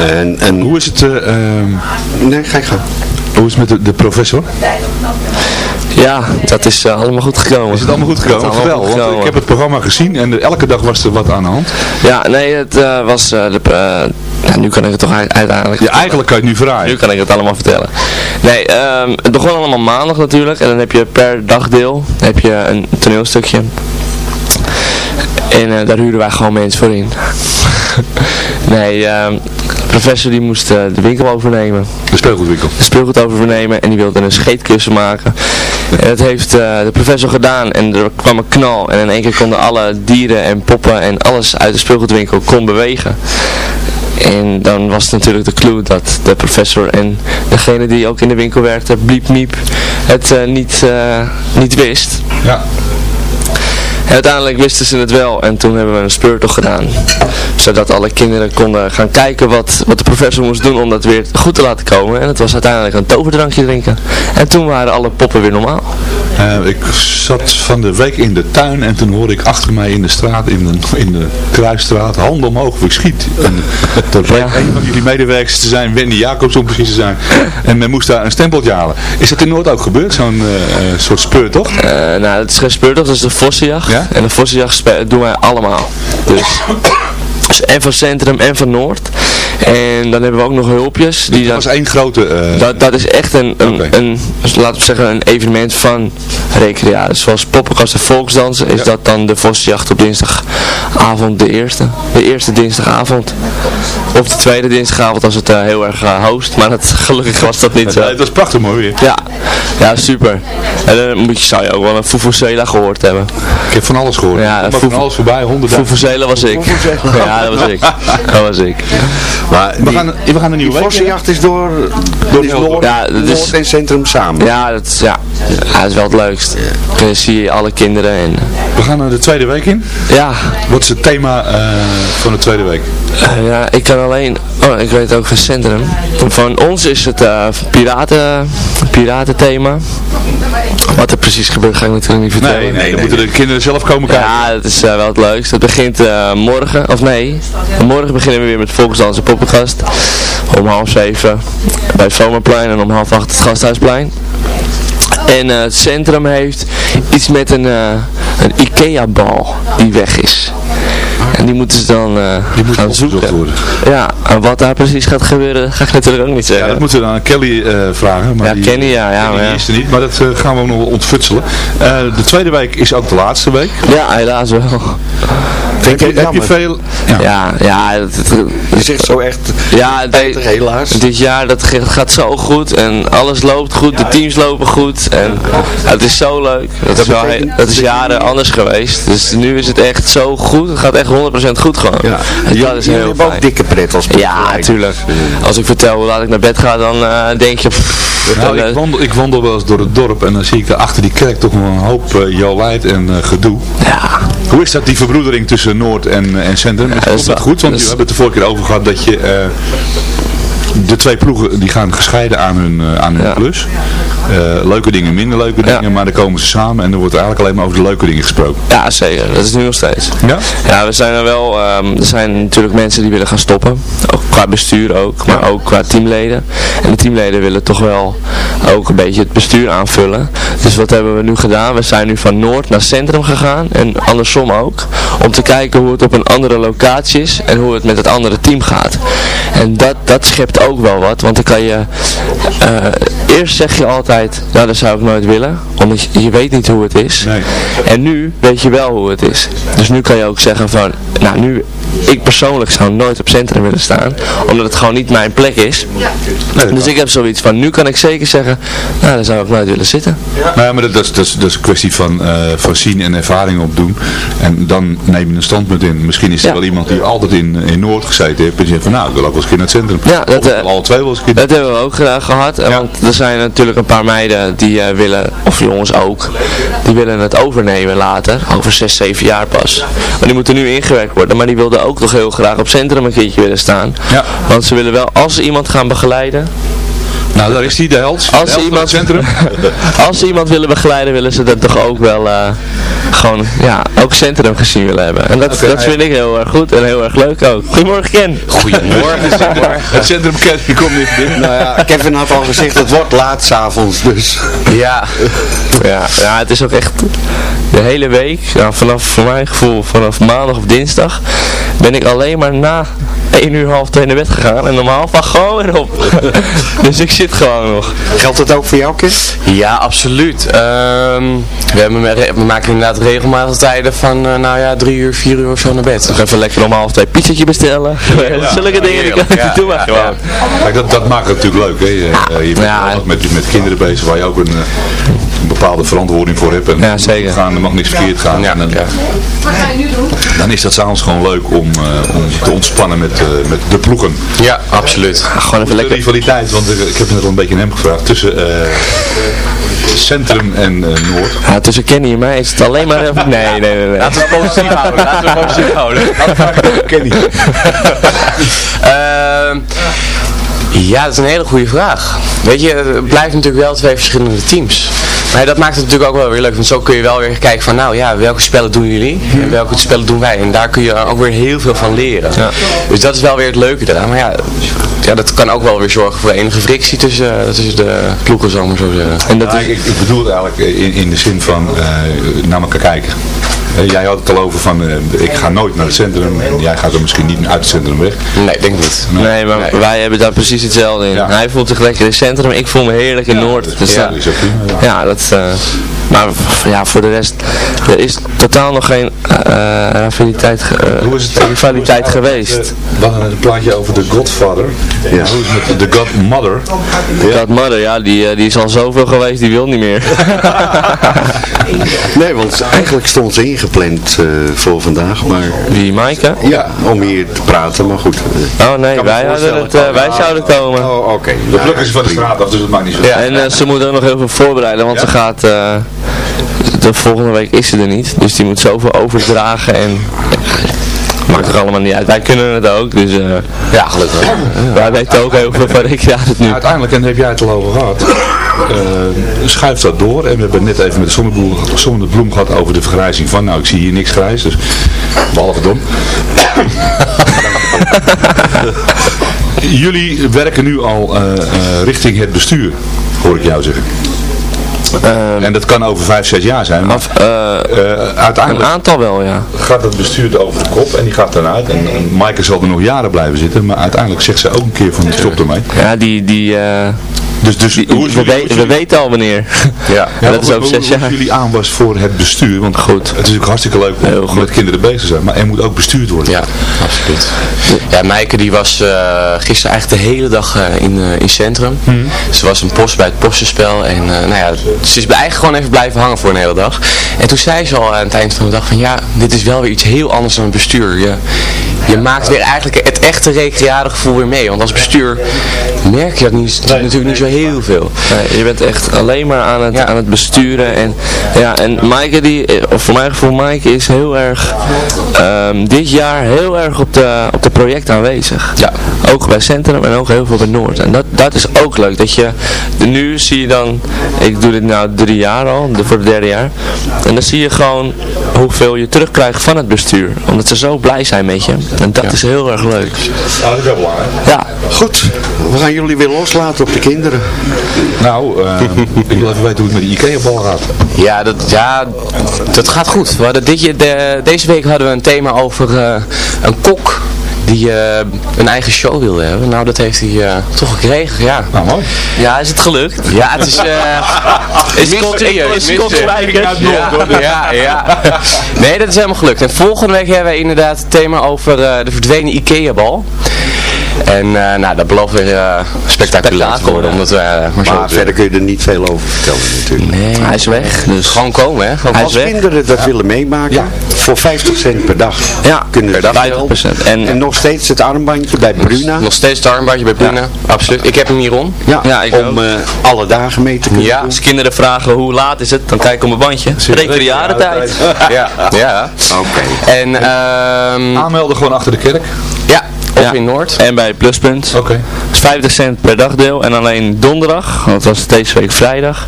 En, en Hoe is het, eh, ehm, nee, ga ik gaan. hoe is het met de, de professor? Ja, dat is eh, allemaal goed gekomen. Is het allemaal goed gekomen? Allemaal Vertel, goed want gekomen. ik heb het programma gezien en elke dag was er wat aan de hand. Ja, nee, het eh, was... eh, de, ja, nu kan ik het toch uiteindelijk... Ja, eigenlijk kan je het nu verraaien. Nu kan ik het allemaal vertellen. Nee, ehm, het begon allemaal maandag natuurlijk. En dan heb je per dagdeel heb je een toneelstukje. En daar huren wij gewoon mensen voor in. nee, ehm, de professor die moest eh, de winkel overnemen. De speelgoedwinkel. De speelgoed overnemen en die wilde een scheetkussen maken. En dat heeft eh, de professor gedaan en er kwam een knal. En in één keer konden alle dieren en poppen en alles uit de speelgoedwinkel kon bewegen. En dan was het natuurlijk de clue dat de professor en degene die ook in de winkel werkte, bliep miep, het eh, niet, niet wist. Ja. En uiteindelijk wisten ze het wel en toen hebben we een speurtocht gedaan. Zodat alle kinderen konden gaan kijken wat, wat de professor moest doen om dat weer goed te laten komen. En het was uiteindelijk een toverdrankje drinken. En toen waren alle poppen weer normaal. Eh, ik zat van de week in de tuin en toen hoorde ik achter mij in de straat, in de, in de kruisstraat, hand omhoog, ik schiet. En dat bleek een van jullie medewerkers te zijn, Wendy Jacobs om precies te zijn. En men moest daar een stempeltje halen. Is dat in Noord ook gebeurd, zo'n eh, soort speurtocht? Eh, nou, het is geen speurtocht, dat is de vossenjacht. En de vossenjacht doen wij allemaal. Dus, dus en van Centrum en van Noord. En dan hebben we ook nog hulpjes. Die dat was één grote... eh, dat, dat is echt een, een, een, laten we zeggen, een evenement van recreatie. Zoals poppenkast en volksdansen is dat dan de vossenjacht op dinsdagavond de eerste. De eerste dinsdagavond. Of de tweede dinsdagavond als het eh, heel erg eh, host. Maar dat, gelukkig was dat niet zo. het was prachtig mooi weer. Ja, ja super. En dan moet je, zou je ook wel een Fufuzela gehoord hebben. Ik heb van alles gehoord. Ja, van alles voorbij, Fufuzela was ik. Ja, dat was ik. Dat was ik. Maar we, gaan, we gaan een nieuwe week vossenjacht is door, door is Noord, Ja, dat is- Noord en Centrum samen. Ja, dat is, ja. ja, dat is wel het leukst. Dan zie je alle kinderen en... We gaan naar de tweede week in. Ja. Wat is het thema eh, van de tweede week? Eh, ja, ik kan alleen... Oh, ik weet ook van Centrum. Van ons is het eh piraten, piratenthema. Wat er precies gebeurt ga ik natuurlijk niet vertellen. Nee, nee, dan moeten de kinderen zelf komen kijken. Ja, dat is eh, wel het leukst. Het begint eh, morgen, of nee, morgen beginnen we weer met Volksdans en Poppenkast. Om half zeven bij het Vomerplein en om half acht het Gasthuisplein. En het centrum heeft iets met een, een Ikea-bal die weg is. En die moeten ze dan eh, gaan zoeken. worden. Ja, en wat daar precies gaat gebeuren, ga ik natuurlijk ook niet Ja, zeggen. dat moeten we dan aan Kelly eh, vragen. Maar Ja, die, Kenny, ja, ja, maar ja. is er niet, maar dat eh, gaan we ook nog wel ontfutselen. De tweede week is ook de laatste week. Ja, helaas wel. Heb je, heb je veel... Ja. Ja, ja. Het, het, Je zegt zo echt Ja, de- helaas. dit jaar dat gaat zo goed en alles loopt goed, de teams lopen goed en het is zo leuk. Dat is, wel, dat is jaren anders geweest, dus nu is het echt zo goed, het gaat echt 100% goed gewoon. Ja. En dat is heel hebben ook fijn. dikke pret als Ja, natuurlijk. Als ik vertel hoe laat ik naar bed ga, dan eh, denk je... pff, Nou, ik, eh, wandel, ik wandel wel eens door het dorp en dan zie ik daar achter die kerk toch nog een hoop uh, en eh, gedoe. Ja. Hoe is dat, die verbroedering tussen Noord en, en Centrum? Is dat goed? Want we hebben het de vorige keer over gehad dat je... de twee ploegen die gaan gescheiden aan hun, aan hun Ja. Eh, leuke dingen, minder leuke dingen, maar dan komen ze samen en er wordt eigenlijk alleen maar over de leuke dingen gesproken. Ja, zeker. Dat is nu nog steeds. Ja? Ja, we zijn er wel, ehm, er zijn natuurlijk mensen die willen gaan stoppen. Qua bestuur ook, maar ook qua teamleden. En de teamleden willen toch wel ook een beetje het bestuur aanvullen. Dus wat hebben we nu gedaan? We zijn nu van Noord naar Centrum gegaan en andersom ook. Om te kijken hoe het op een andere locatie is en hoe het met het andere team gaat. En dat, dat schept ook wel wat, want dan kan je... eh, eerst zeg je altijd, nou dat zou ik nooit willen, omdat je, je weet niet hoe het is. Nee. En nu weet je wel hoe het is. Dus nu kan je ook zeggen van, nou nu, ik persoonlijk zou nooit op centrum willen staan, omdat het gewoon niet mijn plek is. dus ik heb zoiets van, nu kan ik zeker zeggen, nou daar zou ik nooit willen zitten. Nou ja, maar dat, dat, is, dat, is, dat is een kwestie van, eh, van zien en ervaring opdoen. En dan neem je een standpunt in. Misschien is er Ja. wel iemand die altijd in, in Noord gezeten heeft. En die zegt van nou, ik wil ook wel eens een keer naar het centrum. Ja, dat, Of eh, wil alle twee wel eens een keer. Dat hebben we ook eh, gehad, eh, want er zijn natuurlijk een paar meiden die eh, willen, of jongens ook, die willen het overnemen later, over 6, 7 jaar pas. Maar die moeten nu ingewerkt worden, maar die wilden ook nog heel graag op centrum een keertje willen staan. Ja. Want ze willen wel, als ze iemand gaan begeleiden, Nou, daar is hij, de held. Als De iemand, het centrum. als ze iemand willen begeleiden, willen ze dat toch ook wel eh, gewoon, ja, ook centrum gezien willen hebben. En dat, dat vind ik heel erg goed en heel erg leuk ook. Goedemorgen Ken. Goedemorgen. Het centrum kent, je komt niet binnen. Nou ja, Kevin had al gezegd, het wordt laat s'avonds, dus... Ja. ja, ja, het is ook echt de hele week, nou, vanaf voor mijn gevoel, vanaf maandag of dinsdag, ben ik alleen maar na 1 uur half twee naar bed gegaan en normaal van gewoon weer op. dus ik zit gewoon nog. Geldt dat ook voor jou, Ken? Ja, absoluut. Ehm, we, hebben, we maken inderdaad regelmatig tijden van, eh, nou ja, drie uur, vier uur of zo naar bed. Nog even lekker om half twee pizzatje bestellen. Zulke dingen, Ja, doe maar ja, gewoon. Kijk, dat, dat maakt het natuurlijk leuk. Hè. Je, eh, je bent met, met kinderen bezig waar je ook een, eh, een bepaalde verantwoording voor hebt. En Ja, zeker. Gaan, er mag niks verkeerd gaan. En dan, dan is dat s'avonds gewoon leuk om, eh, om te ontspannen met, eh, met de ploegen. Ja, absoluut. Gewoon even De lekker. rivaliteit, want ik, ik heb net al een beetje aan hem gevraagd, tussen eh, Centrum en eh, Noord. Ja, tussen Kenny en mij is het alleen maar... even- Nee, nee, nee. nee. Laten we het positief houden, laten we het positief houden. Kenny. Ehm, ja, dat is een hele goede vraag. Weet je, het blijft natuurlijk wel twee verschillende teams. Maar dat maakt het natuurlijk ook wel weer leuk, want zo kun je wel weer kijken van, nou ja, welke spellen doen jullie en welke spellen doen wij. En daar kun je ook weer heel veel van leren. Dus dat is wel weer het leuke eraan. Maar ja, ja, dat kan ook wel weer zorgen voor enige frictie tussen, tussen de ploegen, maar zo zeggen. En dat Ja, is... ik, ik bedoel het eigenlijk in, in de zin van eh, naar elkaar kijken. Eh, jij had het al over van, eh, ik ga nooit naar het centrum en jij gaat er misschien niet uit het centrum weg. Nee, denk niet. Nee, maar wij hebben daar precies hetzelfde in. Ja. Hij voelt zich lekker in het centrum, ik voel me heerlijk in Noord. Dus, ja, ja, is ook prima. Ja. ja, dat... eh, maar ja, voor de rest, er is totaal nog geen eh rivaliteit, eh, Hoe is het, rivaliteit hoe is het geweest. eh, We hadden een plaatje over de Godfather. Ja. Hoe is het met de Godmother? Dat mother, ja, die, eh, die is al zoveel geweest, die wil niet meer. Nee, want eigenlijk stond ze ingepland eh, voor vandaag, maar... Wie, Maaike? Ja, om hier te praten, maar goed. eh, Oh nee, wij, hadden het, eh, wij zouden komen. Oh, oké. De pluk is van de straat af, dus dat maakt niet zo. Ja, en eh, ze moet ook nog heel veel voorbereiden, want ze gaat, eh, de volgende week is ze er niet. Dus die moet zoveel overdragen en maakt er allemaal niet uit. Wij kunnen het ook, dus eh, Ja, gelukkig. wij weten ook heel veel van recreatie nu. Uiteindelijk, en heb jij het al over gehad, eh, schuift dat door. En we hebben het net even met de zonnebloem, zonnebloem gehad over de vergrijzing van, nou ik zie hier niks grijs, dus behalve dom. Jullie werken nu al eh, eh, richting het bestuur, hoor ik jou zeggen. En dat kan over vijf, zes jaar zijn, maar Af, eh, eh, een uiteindelijk aantal wel, ja. gaat het bestuur er over de kop en die gaat dan uit. En, en Maaike zal er nog jaren blijven zitten, maar uiteindelijk zegt ze ook een keer van stop ermee. Ja, die, die, eh, Dus, dus die- hoe is we, jullie- we- we weten al wanneer. Ja, Ja, dat is over hoe- zes hoe jaar. jullie aanwas voor het bestuur, want Goed. het is ook hartstikke leuk Heel om goed. met kinderen bezig te zijn, maar er moet ook bestuurd worden. Ja, absoluut. Ja, Maaike die was eh, gisteren eigenlijk de hele dag eh, in, eh in centrum. Ze was een post bij het postenspel en eh, nou ja, ze is eigenlijk gewoon even blijven hangen voor een hele dag. En toen zei ze al aan het eind van de dag van ja, dit is wel weer iets heel anders dan een bestuur. Je, je maakt weer eigenlijk het echte recreatiegevoel weer mee, want als bestuur merk je dat niet, natuurlijk niet zo heel veel. Nee, je bent echt alleen maar aan het, Ja. aan het besturen. En, ja, en Maaike, die, of voor mijn gevoel, Maaike is heel erg, ehm, dit jaar heel erg op de, op de projecten aanwezig. Ja. Ook bij Centrum en ook heel veel bij Noord. En dat, dat is ook leuk. Dat je, nu zie je dan, ik doe dit nu drie jaar al, de, voor het derde jaar. En dan zie je gewoon hoeveel je terugkrijgt van het bestuur. Omdat ze zo blij zijn met je. En dat is heel erg leuk. Dat is wel belangrijk. Ja, Goed, we gaan jullie weer loslaten op de kinderen. Nou, eh, ik wil even weten hoe het met die Ikea-bal gaat. Ja dat, ja, dat gaat goed. We hadden dit, de, deze week hadden we een thema over eh, een kok die eh, een eigen show wilde hebben. Nou, dat heeft hij toch gekregen, ja. Nou, mooi. ja is het gelukt? Ja, het is... eh is serieus. is. Ja, ja, ja. Nee, dat is helemaal gelukt. En volgende week hebben we inderdaad het thema over de verdwenen Ikea-bal. En eh, nou, dat belooft weer eh, spectaculair te worden. Omdat we, eh, maar zo Maar verder kun je er niet veel over vertellen natuurlijk. Nee, Hij is weg, dus... Gewoon komen, hè? Gewoon Hij Als is weg. kinderen dat willen meemaken, voor 50 cent per dag Ja, kunnen ze per dag wel. 50%. En, En nog steeds het armbandje bij Bruna. Nog steeds het armbandje bij Bruna. Absoluut. Ik heb hem hier om. Ja, Ja, ik om eh, alle dagen mee te kunnen Ja. doen. als kinderen vragen hoe laat is het, dan kijk ik op mijn bandje. Recreatietijd. Ja, ja. Oké. En, ehm Aanmelden gewoon achter de kerk. ja, Of in Noord. En bij Pluspunt. Oké. Okay. 50 cent per dagdeel. En alleen donderdag, want dat was deze week vrijdag,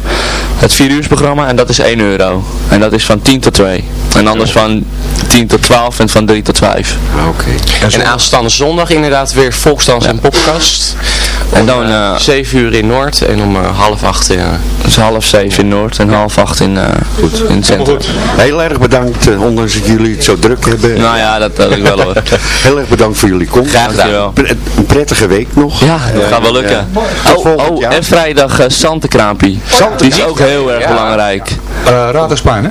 het 4 uur programma. En dat is 1 euro. En dat is van 10 tot 2. En anders van 10 tot 12 en van 3 tot 5. Oké. En aanstaande zondag inderdaad weer volksdans en podcast. En dan uh, 7 uur in Noord en om uh, half 8 in... Uh, dus half 7 in Noord en half 8 in, uh, goed. in het centrum. Heel erg bedankt, uh, ondanks dat jullie het zo druk hebben. Nou ja, dat had ik wel hoor. Heel erg bedankt voor jullie komst. Graag gedaan. Een prettige week nog. Ja, dat gaat wel lukken. oh, oh en vrijdag uh, Santekraampie. Die is ook heel erg ja. belangrijk. Uh, Radersplein, hè?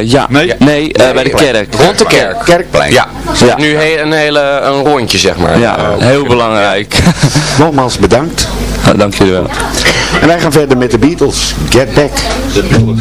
Uh, ja. Nee, nee, uh, bij de kerk. Rond de kerk. Kerkplein. Ja. ja. Nu he een hele een rondje, zeg maar. Ja, heel belangrijk. Nogmaals bedankt. Uh, dank jullie wel. En wij gaan verder met de Beatles. Get Back. The Beatles.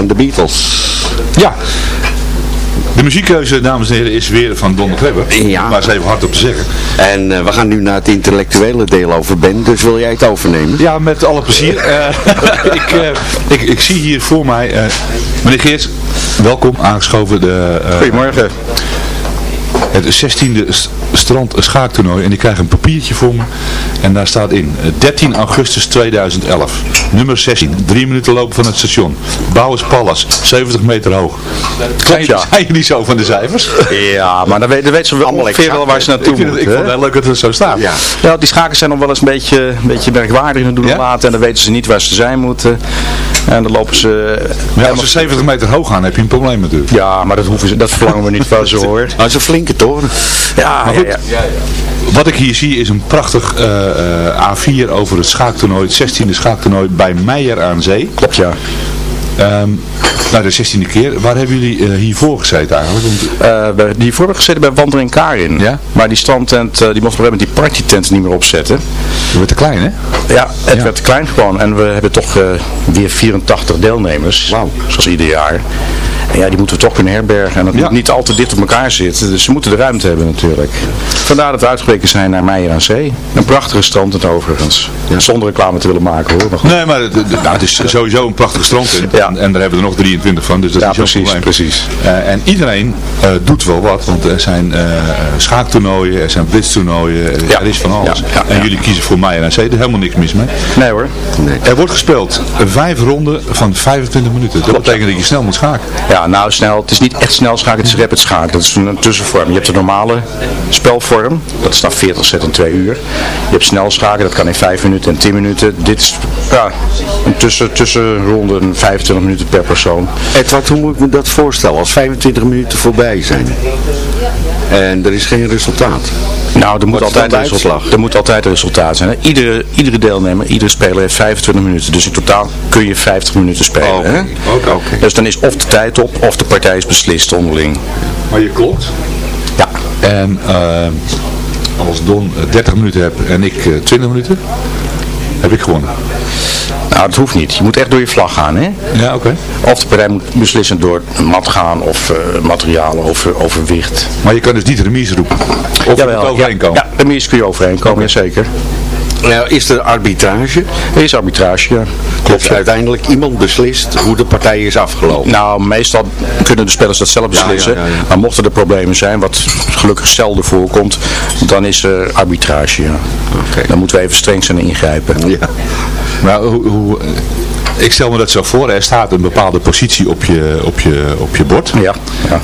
Van de Beatles. Ja. De muziekkeuze, dames en heren, is weer van Don Krebber. Ja. Maar eens even hard op te zeggen. En uh, we gaan nu naar het intellectuele deel over Ben, dus wil jij het overnemen? Ja, met alle plezier. uh, ik, uh, ik, ik zie hier voor mij, meneer Geerts, welkom, aangeschoven. De, Goedemorgen. Het 16e strand schaaktoernooi en ik krijg een papiertje voor me en daar staat in 13 augustus 2011 nummer 16 drie minuten lopen van het station Bouwers Palace 70 meter hoog Klopt, ja. zijn jullie zo van de cijfers? ja maar dan weten weet ze wel ongeveer wel waar ze naartoe ik, moeten ik vond het heel leuk dat het zo staat ja. ja, die schakers zijn nog wel eens een beetje, een beetje merkwaardig in het doen ja? laten en dan weten ze niet waar ze zijn moeten en dan lopen ze... Ja, als ze 70 meter hoog gaan heb je een probleem natuurlijk. Ja, maar dat, hoeven ze, dat verlangen we niet van ze hoor. Dat is een flinke toren. Ja, maar goed, ja, ja. Wat ik hier zie is een prachtig uh, uh, A4 over het schaaktoernooi, het 16e schaaktoernooi bij Meijer aan Zee. Klopt, ja. Ehm nou, de 16e keer. Waar hebben jullie eh, hiervoor gezeten eigenlijk? Want, Eh, we- hiervoor hebben we gezeten bij Wandering Karin. Ja? Maar die strandtent, eh, die mochten we met die partytent niet meer opzetten. Dat werd te klein, hè? Ja, het werd te klein gewoon. En we hebben toch weer 84 deelnemers. Zoals ieder jaar. En ja, die moeten we toch kunnen herbergen. En dat moet niet al te dicht op elkaar zitten. Dus ze moeten de ruimte hebben natuurlijk. Vandaar dat we uitgeweken zijn naar Meijer aan Zee. Een prachtige strandtent overigens. Zonder reclame te willen maken hoor. Maar goed. Nee, maar het, het- nou, het is sowieso een prachtig strand. En, en daar hebben we er nog 23 van, dus dat Ja, is precies, probleem. precies. Eh, en iedereen eh, doet wel wat, want er zijn eh schaaktoernooien, er zijn blitztoernooien, er is van alles. en jullie kiezen voor Meijer en Zee, er is helemaal niks mis mee. Nee hoor. Er wordt gespeeld vijf ronden van 25 minuten. Dat betekent dat je snel moet schaken. Ja, nou snel. Het is niet echt snel schaken, het is rapid schaken. Dat is een tussenvorm. Je hebt de normale spelvorm. Dat is dan 40 set in 2 uur. Je hebt snel schaken, dat kan in 5 minuten en 10 minuten. Dit is ja, een tussen, tussenronde, een 25 minuten per persoon. Edward, hoe moet ik me dat voorstellen als 25 minuten voorbij zijn? En er is geen resultaat. Nou, er moet, altijd de resultaat, er moet altijd een resultaat zijn. hè. Iedere, iedere deelnemer, iedere speler heeft 25 minuten. Dus in totaal kun je 50 minuten spelen. hè? Dus dan is of de tijd op, of de partij is beslist onderling. Maar je klopt. Ja. En eh, als Don eh, 30 minuten hebt en ik eh, 20 minuten, heb ik gewonnen. Nou, dat hoeft niet. Je moet echt door je vlag gaan, hè? Ja, oké. Of de partij moet beslissen door mat gaan of eh, materialen over, overwicht. Maar je kan dus niet remise roepen. Of overeenkomen. Ja, ja remise kun je overeenkomen, jazeker. Nou, is er arbitrage? Er is arbitrage, ja. Klopt. Dus uiteindelijk iemand beslist hoe de partij is afgelopen. Nou, meestal kunnen de spelers dat zelf ja, beslissen. ja, ja. Maar mochten er problemen zijn, wat gelukkig zelden voorkomt, dan is er arbitrage. Ja. Dan moeten we even streng zijn en ingrijpen. Ja. Maar hoe, hoe, ik stel me dat zo voor, er staat een bepaalde positie op je, op je, op je bord. Ja. ja.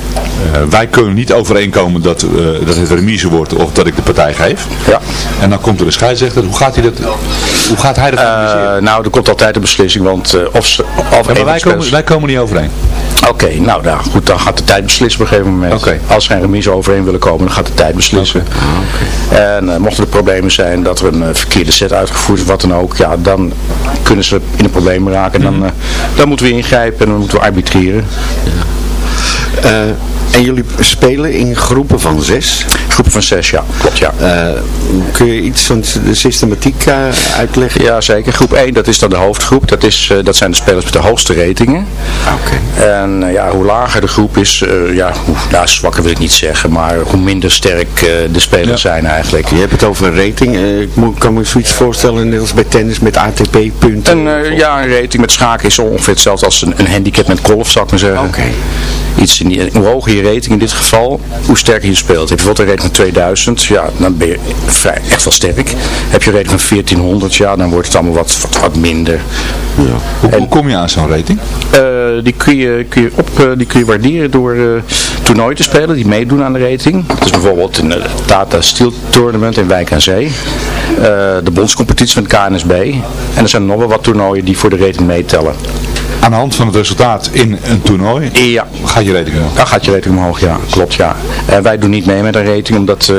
Eh, wij kunnen niet overeenkomen dat, eh, dat het remise wordt of dat ik de partij geef. Ja. En dan komt er een scheidsrechter. Hoe gaat hij dat, hoe gaat hij dat Eh, nou, er komt altijd een beslissing, want of. Of Ja, maar wij komen, wij komen niet overeen. Oké, nou ja, goed, dan gaat de tijd beslissen op een gegeven moment. Als ze geen remise overeen willen komen, dan gaat de tijd beslissen. En eh, mochten er problemen zijn dat er een eh, verkeerde set uitgevoerd is, wat dan ook, ja, dan kunnen ze in een probleem raken. Dan, eh, dan moeten we ingrijpen en dan moeten we arbitreren. Eh, en jullie spelen in groepen van zes? Groepen van zes, ja. Klopt, ja. Eh, kun je iets van de systematiek eh, uitleggen? Ja, zeker. Groep 1, dat is dan de hoofdgroep. Dat, is, eh, dat zijn de spelers met de hoogste ratingen. En eh, ja, hoe lager de groep is, ja, hoe nou, zwakker wil ik niet zeggen, maar hoe minder sterk de spelers zijn eigenlijk. Je hebt het over een rating. Ik kan me zoiets voorstellen, net als bij tennis met ATP-punten. Ja, een rating met schaken is ongeveer hetzelfde als een, een handicap met golf, zou ik maar zeggen. Iets in die, hoe hoger je rating in dit geval, hoe sterker je speelt. Heb je bijvoorbeeld een rating van 2000, ja, dan ben je vrij, echt wel sterk. Heb je een rating van 1400, ja, dan wordt het allemaal wat, wat, wat minder. Hoe, hoe kom je aan zo'n rating? Eh, die, kun je, kun je op, eh, die kun je waarderen door eh toernooien te spelen die meedoen aan de rating. Dus bijvoorbeeld een Tata Steel Tournament in Wijk aan Zee. De bondscompetitie met KNSB. En er zijn nog wel wat toernooien die voor de rating meetellen. Aan de hand van het resultaat in een toernooi ja. gaat je rating omhoog? Gaat je rating omhoog, ja. Klopt, ja. En wij doen niet mee met een rating, omdat eh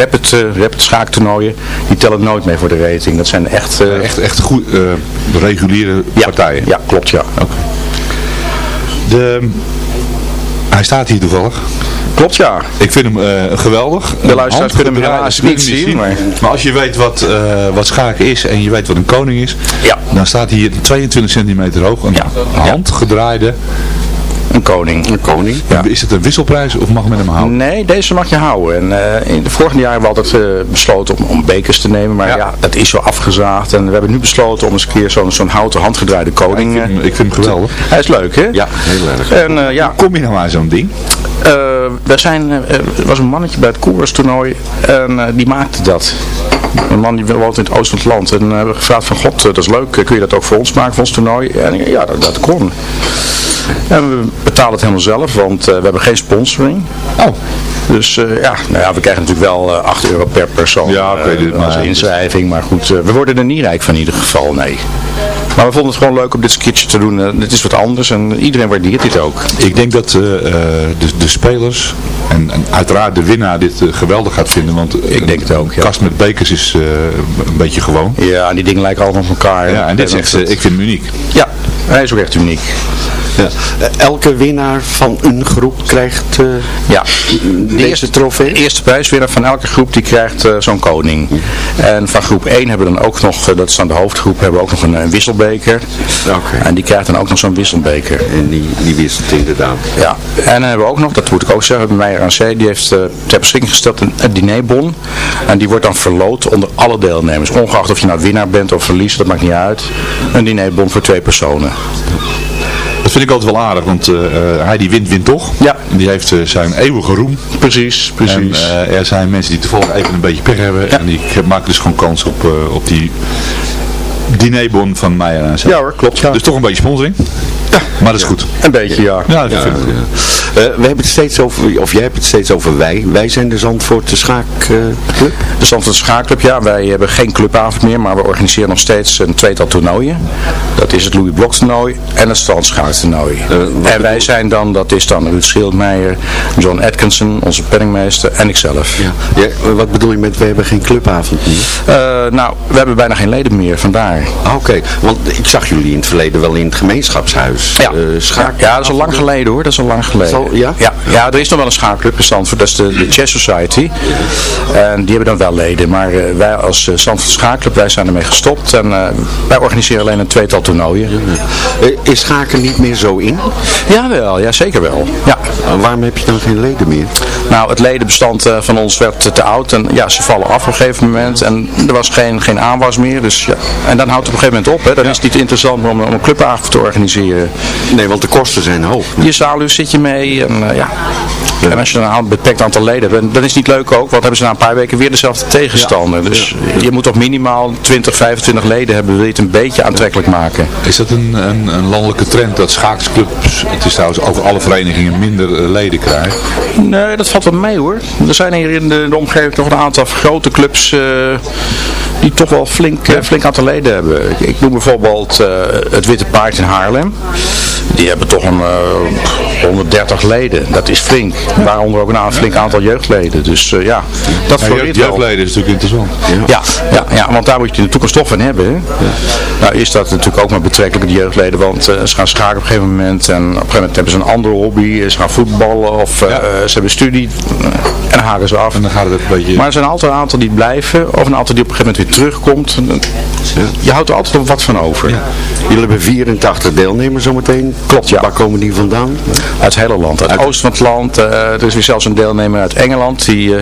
rapid, eh rapid schaaktoernooien, die tellen nooit mee voor de rating. Dat zijn echt... eh, Echt, echt goed, eh, reguliere partijen? Ja, klopt, ja. De, hij staat hier toevallig. Klopt, ja. Ik vind hem eh, geweldig. De luisteraars kunnen hem helaas niet kunnen zien, maar- Maar als je weet wat, eh, wat schaken is en je weet wat een koning is, Ja. dan staat hier 22 centimeter hoog een handgedraaide Een koning. Een koning. Is het een wisselprijs of mag men hem houden? Nee, deze mag je houden. En eh, in de vorige jaren hebben we altijd eh, besloten om, om bekers te nemen. Maar ja. dat is zo afgezaagd. En we hebben nu besloten om eens een keer zo'n zo'n houten handgedraaide koning. ik, vind, hem- ik vind hem geweldig. Hij is leuk, hè? Ja, heel erg. En eh, ja, Hoe kom je nou aan zo'n ding? eh, we zijn, eh, er was een mannetje bij het koerstoernooi en eh, die maakte dat. Een man die woont in het oosten van het land. En we hebben gevraagd van, god, eh, dat is leuk. Kun je dat ook voor ons maken, voor ons toernooi? En ja, dat, dat kon. En we betalen het helemaal zelf, want eh, we hebben geen sponsoring. Oh. Dus eh, ja, nou ja, we krijgen natuurlijk wel eh 8 euro per persoon Ja, oké, dit- maar als inschrijving. Maar goed, we worden er niet rijk van in ieder geval, nee. Maar we vonden het gewoon leuk om dit skitje te doen. Eh, het is wat anders en iedereen waardeert dit ook. Ik denk dat eh, eh, de, de spelers en, en uiteraard de winnaar dit geweldig gaat vinden. Want Ik denk het ook, ja. kast met bekers is een beetje gewoon. Ja, en die dingen lijken allemaal op elkaar. Ja, en dit is echt, ik vind hem uniek. Ja, hij is ook echt uniek. Ja. Eh, Elke winnaar van een groep krijgt eh, Ja, deze eerste, trofee. de eerste prijswinnaar van elke groep die krijgt eh, zo'n koning. En van groep 1 hebben we dan ook nog, dat is dan de hoofdgroep, hebben we ook nog een, wisselbeker. Oké. En die krijgt dan ook nog zo'n wisselbeker. En die, die wisselt inderdaad. Ja, en dan hebben we ook nog, dat moet ik ook zeggen, Meijer aan Zee, die heeft ter beschikking gesteld een, een dinerbon. En die wordt dan verloot onder alle deelnemers. Ongeacht of je nou winnaar bent of verliest, dat maakt niet uit. Een dinerbon voor twee personen. Dat vind ik altijd wel aardig, want eh, eh, hij die wint, wint toch. Ja. Die heeft eh, zijn eeuwige roem. Precies, precies. En er zijn mensen die toevallig even een beetje pech hebben. En die maken dus gewoon kans op, op die dinerbon van Meijer en Zee. Ja hoor, klopt. Ja. Dus toch een beetje sponsoring. Ja. Maar dat is goed. Een beetje, ja. Ja, dat Ja, vind ik goed. ja. We hebben het steeds over, of jij hebt het steeds over wij. Wij zijn de Zandvoortse schaakclub. De Zandvoortse Schaakclub, ja, wij hebben geen clubavond meer, maar we organiseren nog steeds een tweetal toernooien. Dat is het Louis Blok toernooi en het Strandschaaktoernooi. en wij zijn dan, dat is dan Ruud Schildmeijer, John Atkinson, onze penningmeester en ikzelf. Ja. Ja, wat bedoel je met we hebben geen clubavond meer? Eh, nou, we hebben bijna geen leden meer, vandaar. Ah, Oké, want ik zag jullie in het verleden wel in het gemeenschapshuis. Ja. Eh, schaak... Ja, dat is al lang geleden hoor, dat is al lang geleden. Ja? Ja, ja, er is nog wel een schaakclub in Zandvoort, dat is de, de Chess Society. En die hebben dan wel leden, maar eh, wij als uh, Zandvoort Schaakclub, wij zijn ermee gestopt. En eh, wij organiseren alleen een tweetal toernooien. Is schaken niet meer zo in? Jawel, ja zeker wel. Ja. Waarom heb je dan geen leden meer? Nou, het ledenbestand van ons werd te oud en ja, ze vallen af op een gegeven moment en er was geen, geen aanwas meer. Dus, ja. En dan houdt het op een gegeven moment op. Hè. Dan is het niet interessant om, om een clubavond te organiseren. Nee, want de kosten zijn hoog. Je zaalhuis zit je mee en ja. Ja. En als je een beperkt aantal leden hebt, dan is het niet leuk ook, want hebben ze na een paar weken weer dezelfde tegenstander. Dus je moet toch minimaal 20, 25 leden hebben, wil je het een beetje aantrekkelijk maken. Is dat een, een, een landelijke trend dat schaaksclubs, het is trouwens over alle verenigingen, minder leden krijgen? Nee, dat valt wel mee hoor. Er zijn hier in de, de omgeving toch een aantal grote clubs uh, die toch wel flink, ja. uh, flink aantal leden hebben. Ik, ik noem bijvoorbeeld uh, het Witte Paard in Haarlem. Die hebben toch een 130 leden. Dat is flink. Waaronder ook een flink aantal jeugdleden. Dus uh, ja, dat ja, jeugd, jeugdleden is natuurlijk interessant. Ja, ja, ja, ja, want daar moet je in de toekomst toch van hebben. Hè? Ja. Nou is dat natuurlijk ook maar betrekkelijk de jeugdleden. Want uh, ze gaan schaken op een gegeven moment. En op een gegeven moment hebben ze een andere hobby. Ze gaan voetballen of uh, ja. ze hebben studie. En dan haken ze af. En dan gaat het een beetje... Maar er zijn altijd een aantal die blijven. Of een aantal die op een gegeven moment weer terugkomt. Je houdt er altijd nog wat van over. Jullie hebben 84 deelnemers zometeen. Klopt, ja. Waar komen die vandaan? Uit het hele land. Uit het oosten van het land. Uh, er is weer zelfs een deelnemer uit Engeland die uh,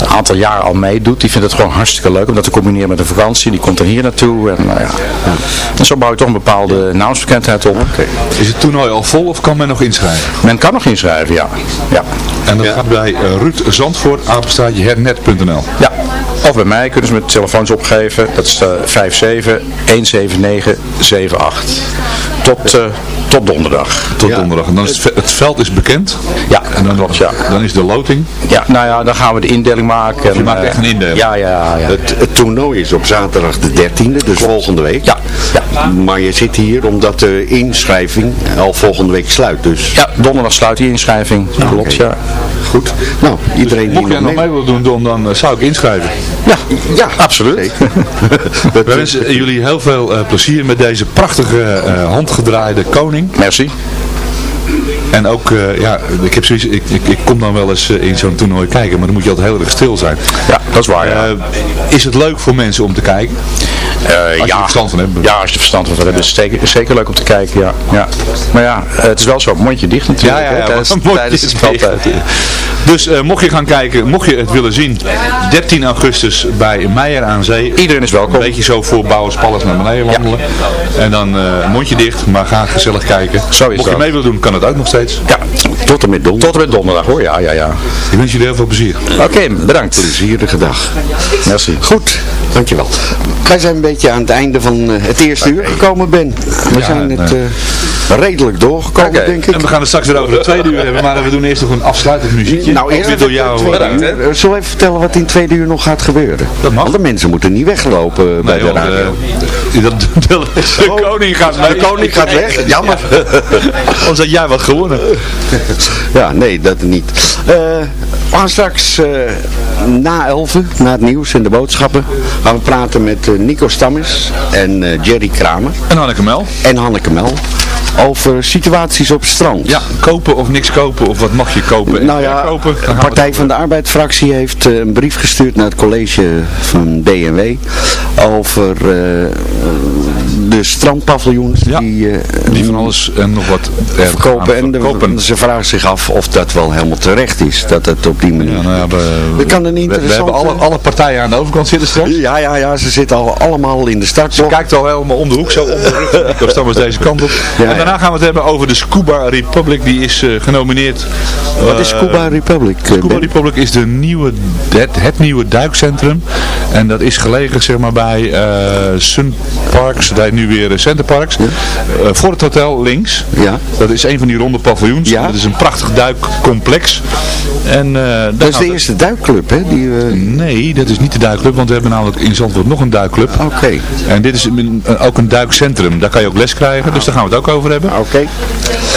een aantal jaar al meedoet. Die vindt het gewoon hartstikke leuk om dat te combineren met een vakantie. Die komt dan hier naartoe. En, uh, ja. en zo bouw je toch een bepaalde naamsbekendheid op. Okay. Is het toernooi al vol of kan men nog inschrijven? Men kan nog inschrijven, ja. ja. En dat ja. gaat bij Ruud Zandvoort, apenstaatje hernet.nl. Ja. Of bij mij kunnen ze met telefoons opgeven. Dat is 57-17978. Tot, uh, tot donderdag. Tot ja. donderdag. En dan is het, het, veld is bekend. Ja, en dan, klopt, ja. dan is de loting. Ja, nou ja, dan gaan we de indeling maken. Je maakt echt een indeling. Ja, ja, ja. Het, het, toernooi is op zaterdag de 13e, dus volgende week. Ja. ja. Maar je zit hier omdat de inschrijving al volgende week sluit. Dus. Ja, donderdag sluit die inschrijving. Ja, klopt, okay. ja. Goed. Nou, iedereen dus, mocht jij nog mee wil doen, Don, dan uh, zou ik inschrijven. Ja, ja absoluut. We wensen jullie heel veel uh, plezier met deze prachtige uh, handgedraaide koning. Merci. En ook, uh, ja, ik, heb zoiets, ik, ik, ik kom dan wel eens uh, in zo'n toernooi kijken, maar dan moet je altijd heel erg stil zijn. Ja, dat is waar. Ja. Uh, is het leuk voor mensen om te kijken? Als je ja. er verstand van hebt. Ja, als je er verstand van hebt, is het zeker, zeker leuk om te kijken, ja. ja. Maar ja, het is wel zo, mondje dicht natuurlijk. Ja, ja, ja tijdens, tijdens het speltijd. Dus mocht je gaan kijken, mocht je het willen zien, 13 augustus bij Meijer aan Zee. Iedereen is welkom. Een beetje zo voor Bouwers naar beneden wandelen. Ja. En dan mondje dicht, maar ga gezellig kijken. Zo is mocht dat. je mee willen doen, kan het ook nog steeds. Ja, tot en met donderdag. Tot en met donderdag hoor, ja, ja, ja. Ik wens jullie heel veel plezier. Oké, okay, bedankt. Plezierige dag. Merci. Goed, dankjewel. Wij zijn een beetje aan het einde van uh, het eerste okay. uur gekomen, Ben. We ja, zijn het... Uh, redelijk doorgekomen, denk ik. En we gaan het straks weer over de tweede uur hebben, maar we doen eerst nog een afsluitend muziekje. Nou, eerst door jou. hè? uur. Zullen we even vertellen wat in tweede uur nog gaat gebeuren? Dat mag. Want de mensen moeten niet weglopen bij de radio. de, de, de koning gaat weg. De koning gaat weg, jammer. Anders had jij wat gewonnen. Ja, nee, dat niet. Eh, we gaan straks eh, na elfen, na het nieuws en de boodschappen, gaan we praten met eh, Nico Stammes en eh, Jerry Kramer. En Hanneke Mel. En Hanneke Mel. Over situaties op strand. Ja, kopen of niks kopen, of wat mag je kopen en Nou ja, de Partij van de Arbeid-fractie heeft eh, een brief gestuurd naar het college van BMW over eh, de strandpaviljoens die, eh, Die van alles en nog wat er verkopen. En de- verkopen. ze vragen zich af of dat wel helemaal terecht is, dat het op die manier... Ja, nou ja, we, kan een we, we hebben interessante- alle, alle partijen aan de overkant zitten straks. Ja, ja, ja, ze zitten al allemaal in de start. Ze kijkt al helemaal om de hoek, zo om de rug Nico Stammers deze kant op. En daarna gaan we het hebben over de Scuba Republic, die is eh, genomineerd. Wat is Eh, Cuba Republic? Scuba Ben? Republic is de nieuwe, het, het nieuwe duikcentrum. En dat is gelegen zeg maar, bij Sun Parks, heet nu weer eh, Center Parks. Eh, voor het hotel links. Ja. Dat is een van die ronde paviljoens. Ja. Dat is een prachtig duikcomplex. En, eh, Dat is de eerste duikclub, hè? Die, Nee, dat is niet de duikclub, want we hebben namelijk in Zandvoort nog een duikclub. Oké. En dit is een- ook een duikcentrum. Daar kan je ook les krijgen, dus daar gaan we het ook over hebben. Oké.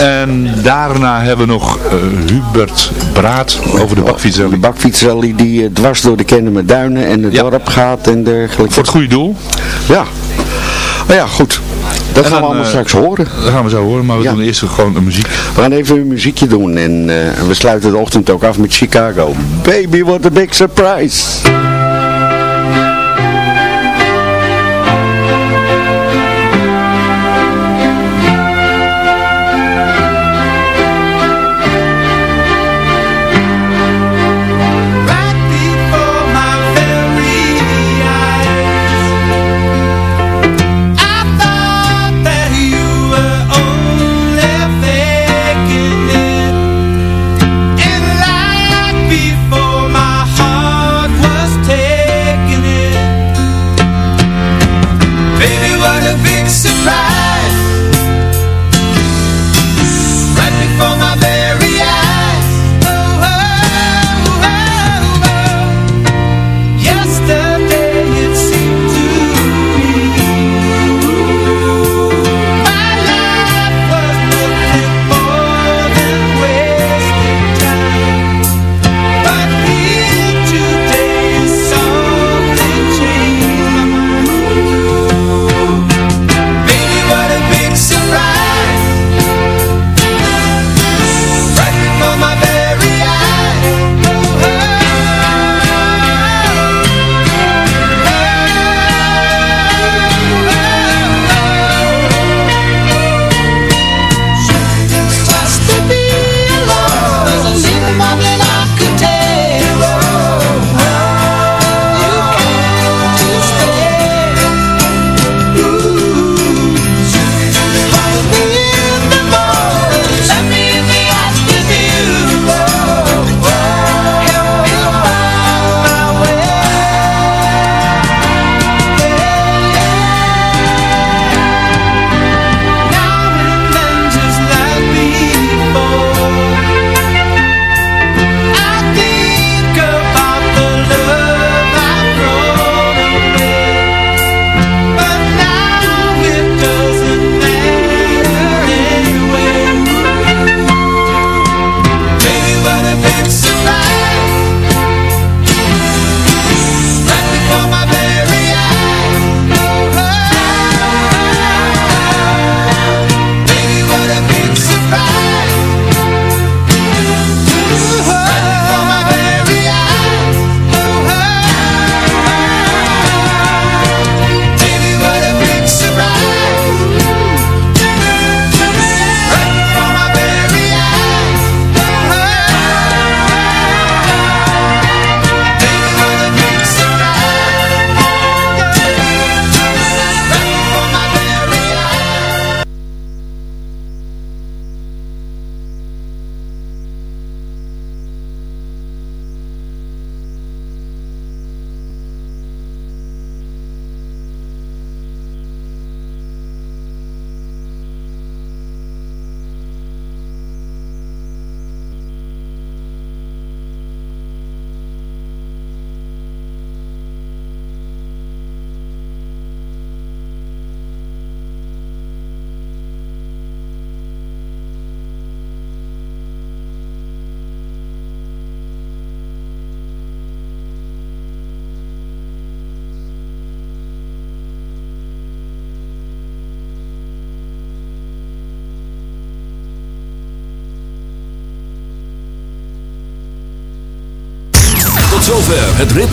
En daarna hebben we nog Hubert Braat over de bakfietsrally. De bakfietsrally die dwars door de Kennemer Duinen en het Ja. dorp gaat en dergelijke. Voor het goede doel. Ja. Maar ja, goed. Dat gaan we allemaal eh, straks horen. Dat gaan we zo horen, maar we Ja. doen eerst gewoon een muziek. We gaan even een muziekje doen en eh, we sluiten de ochtend ook af met Chicago. Baby, what a big surprise.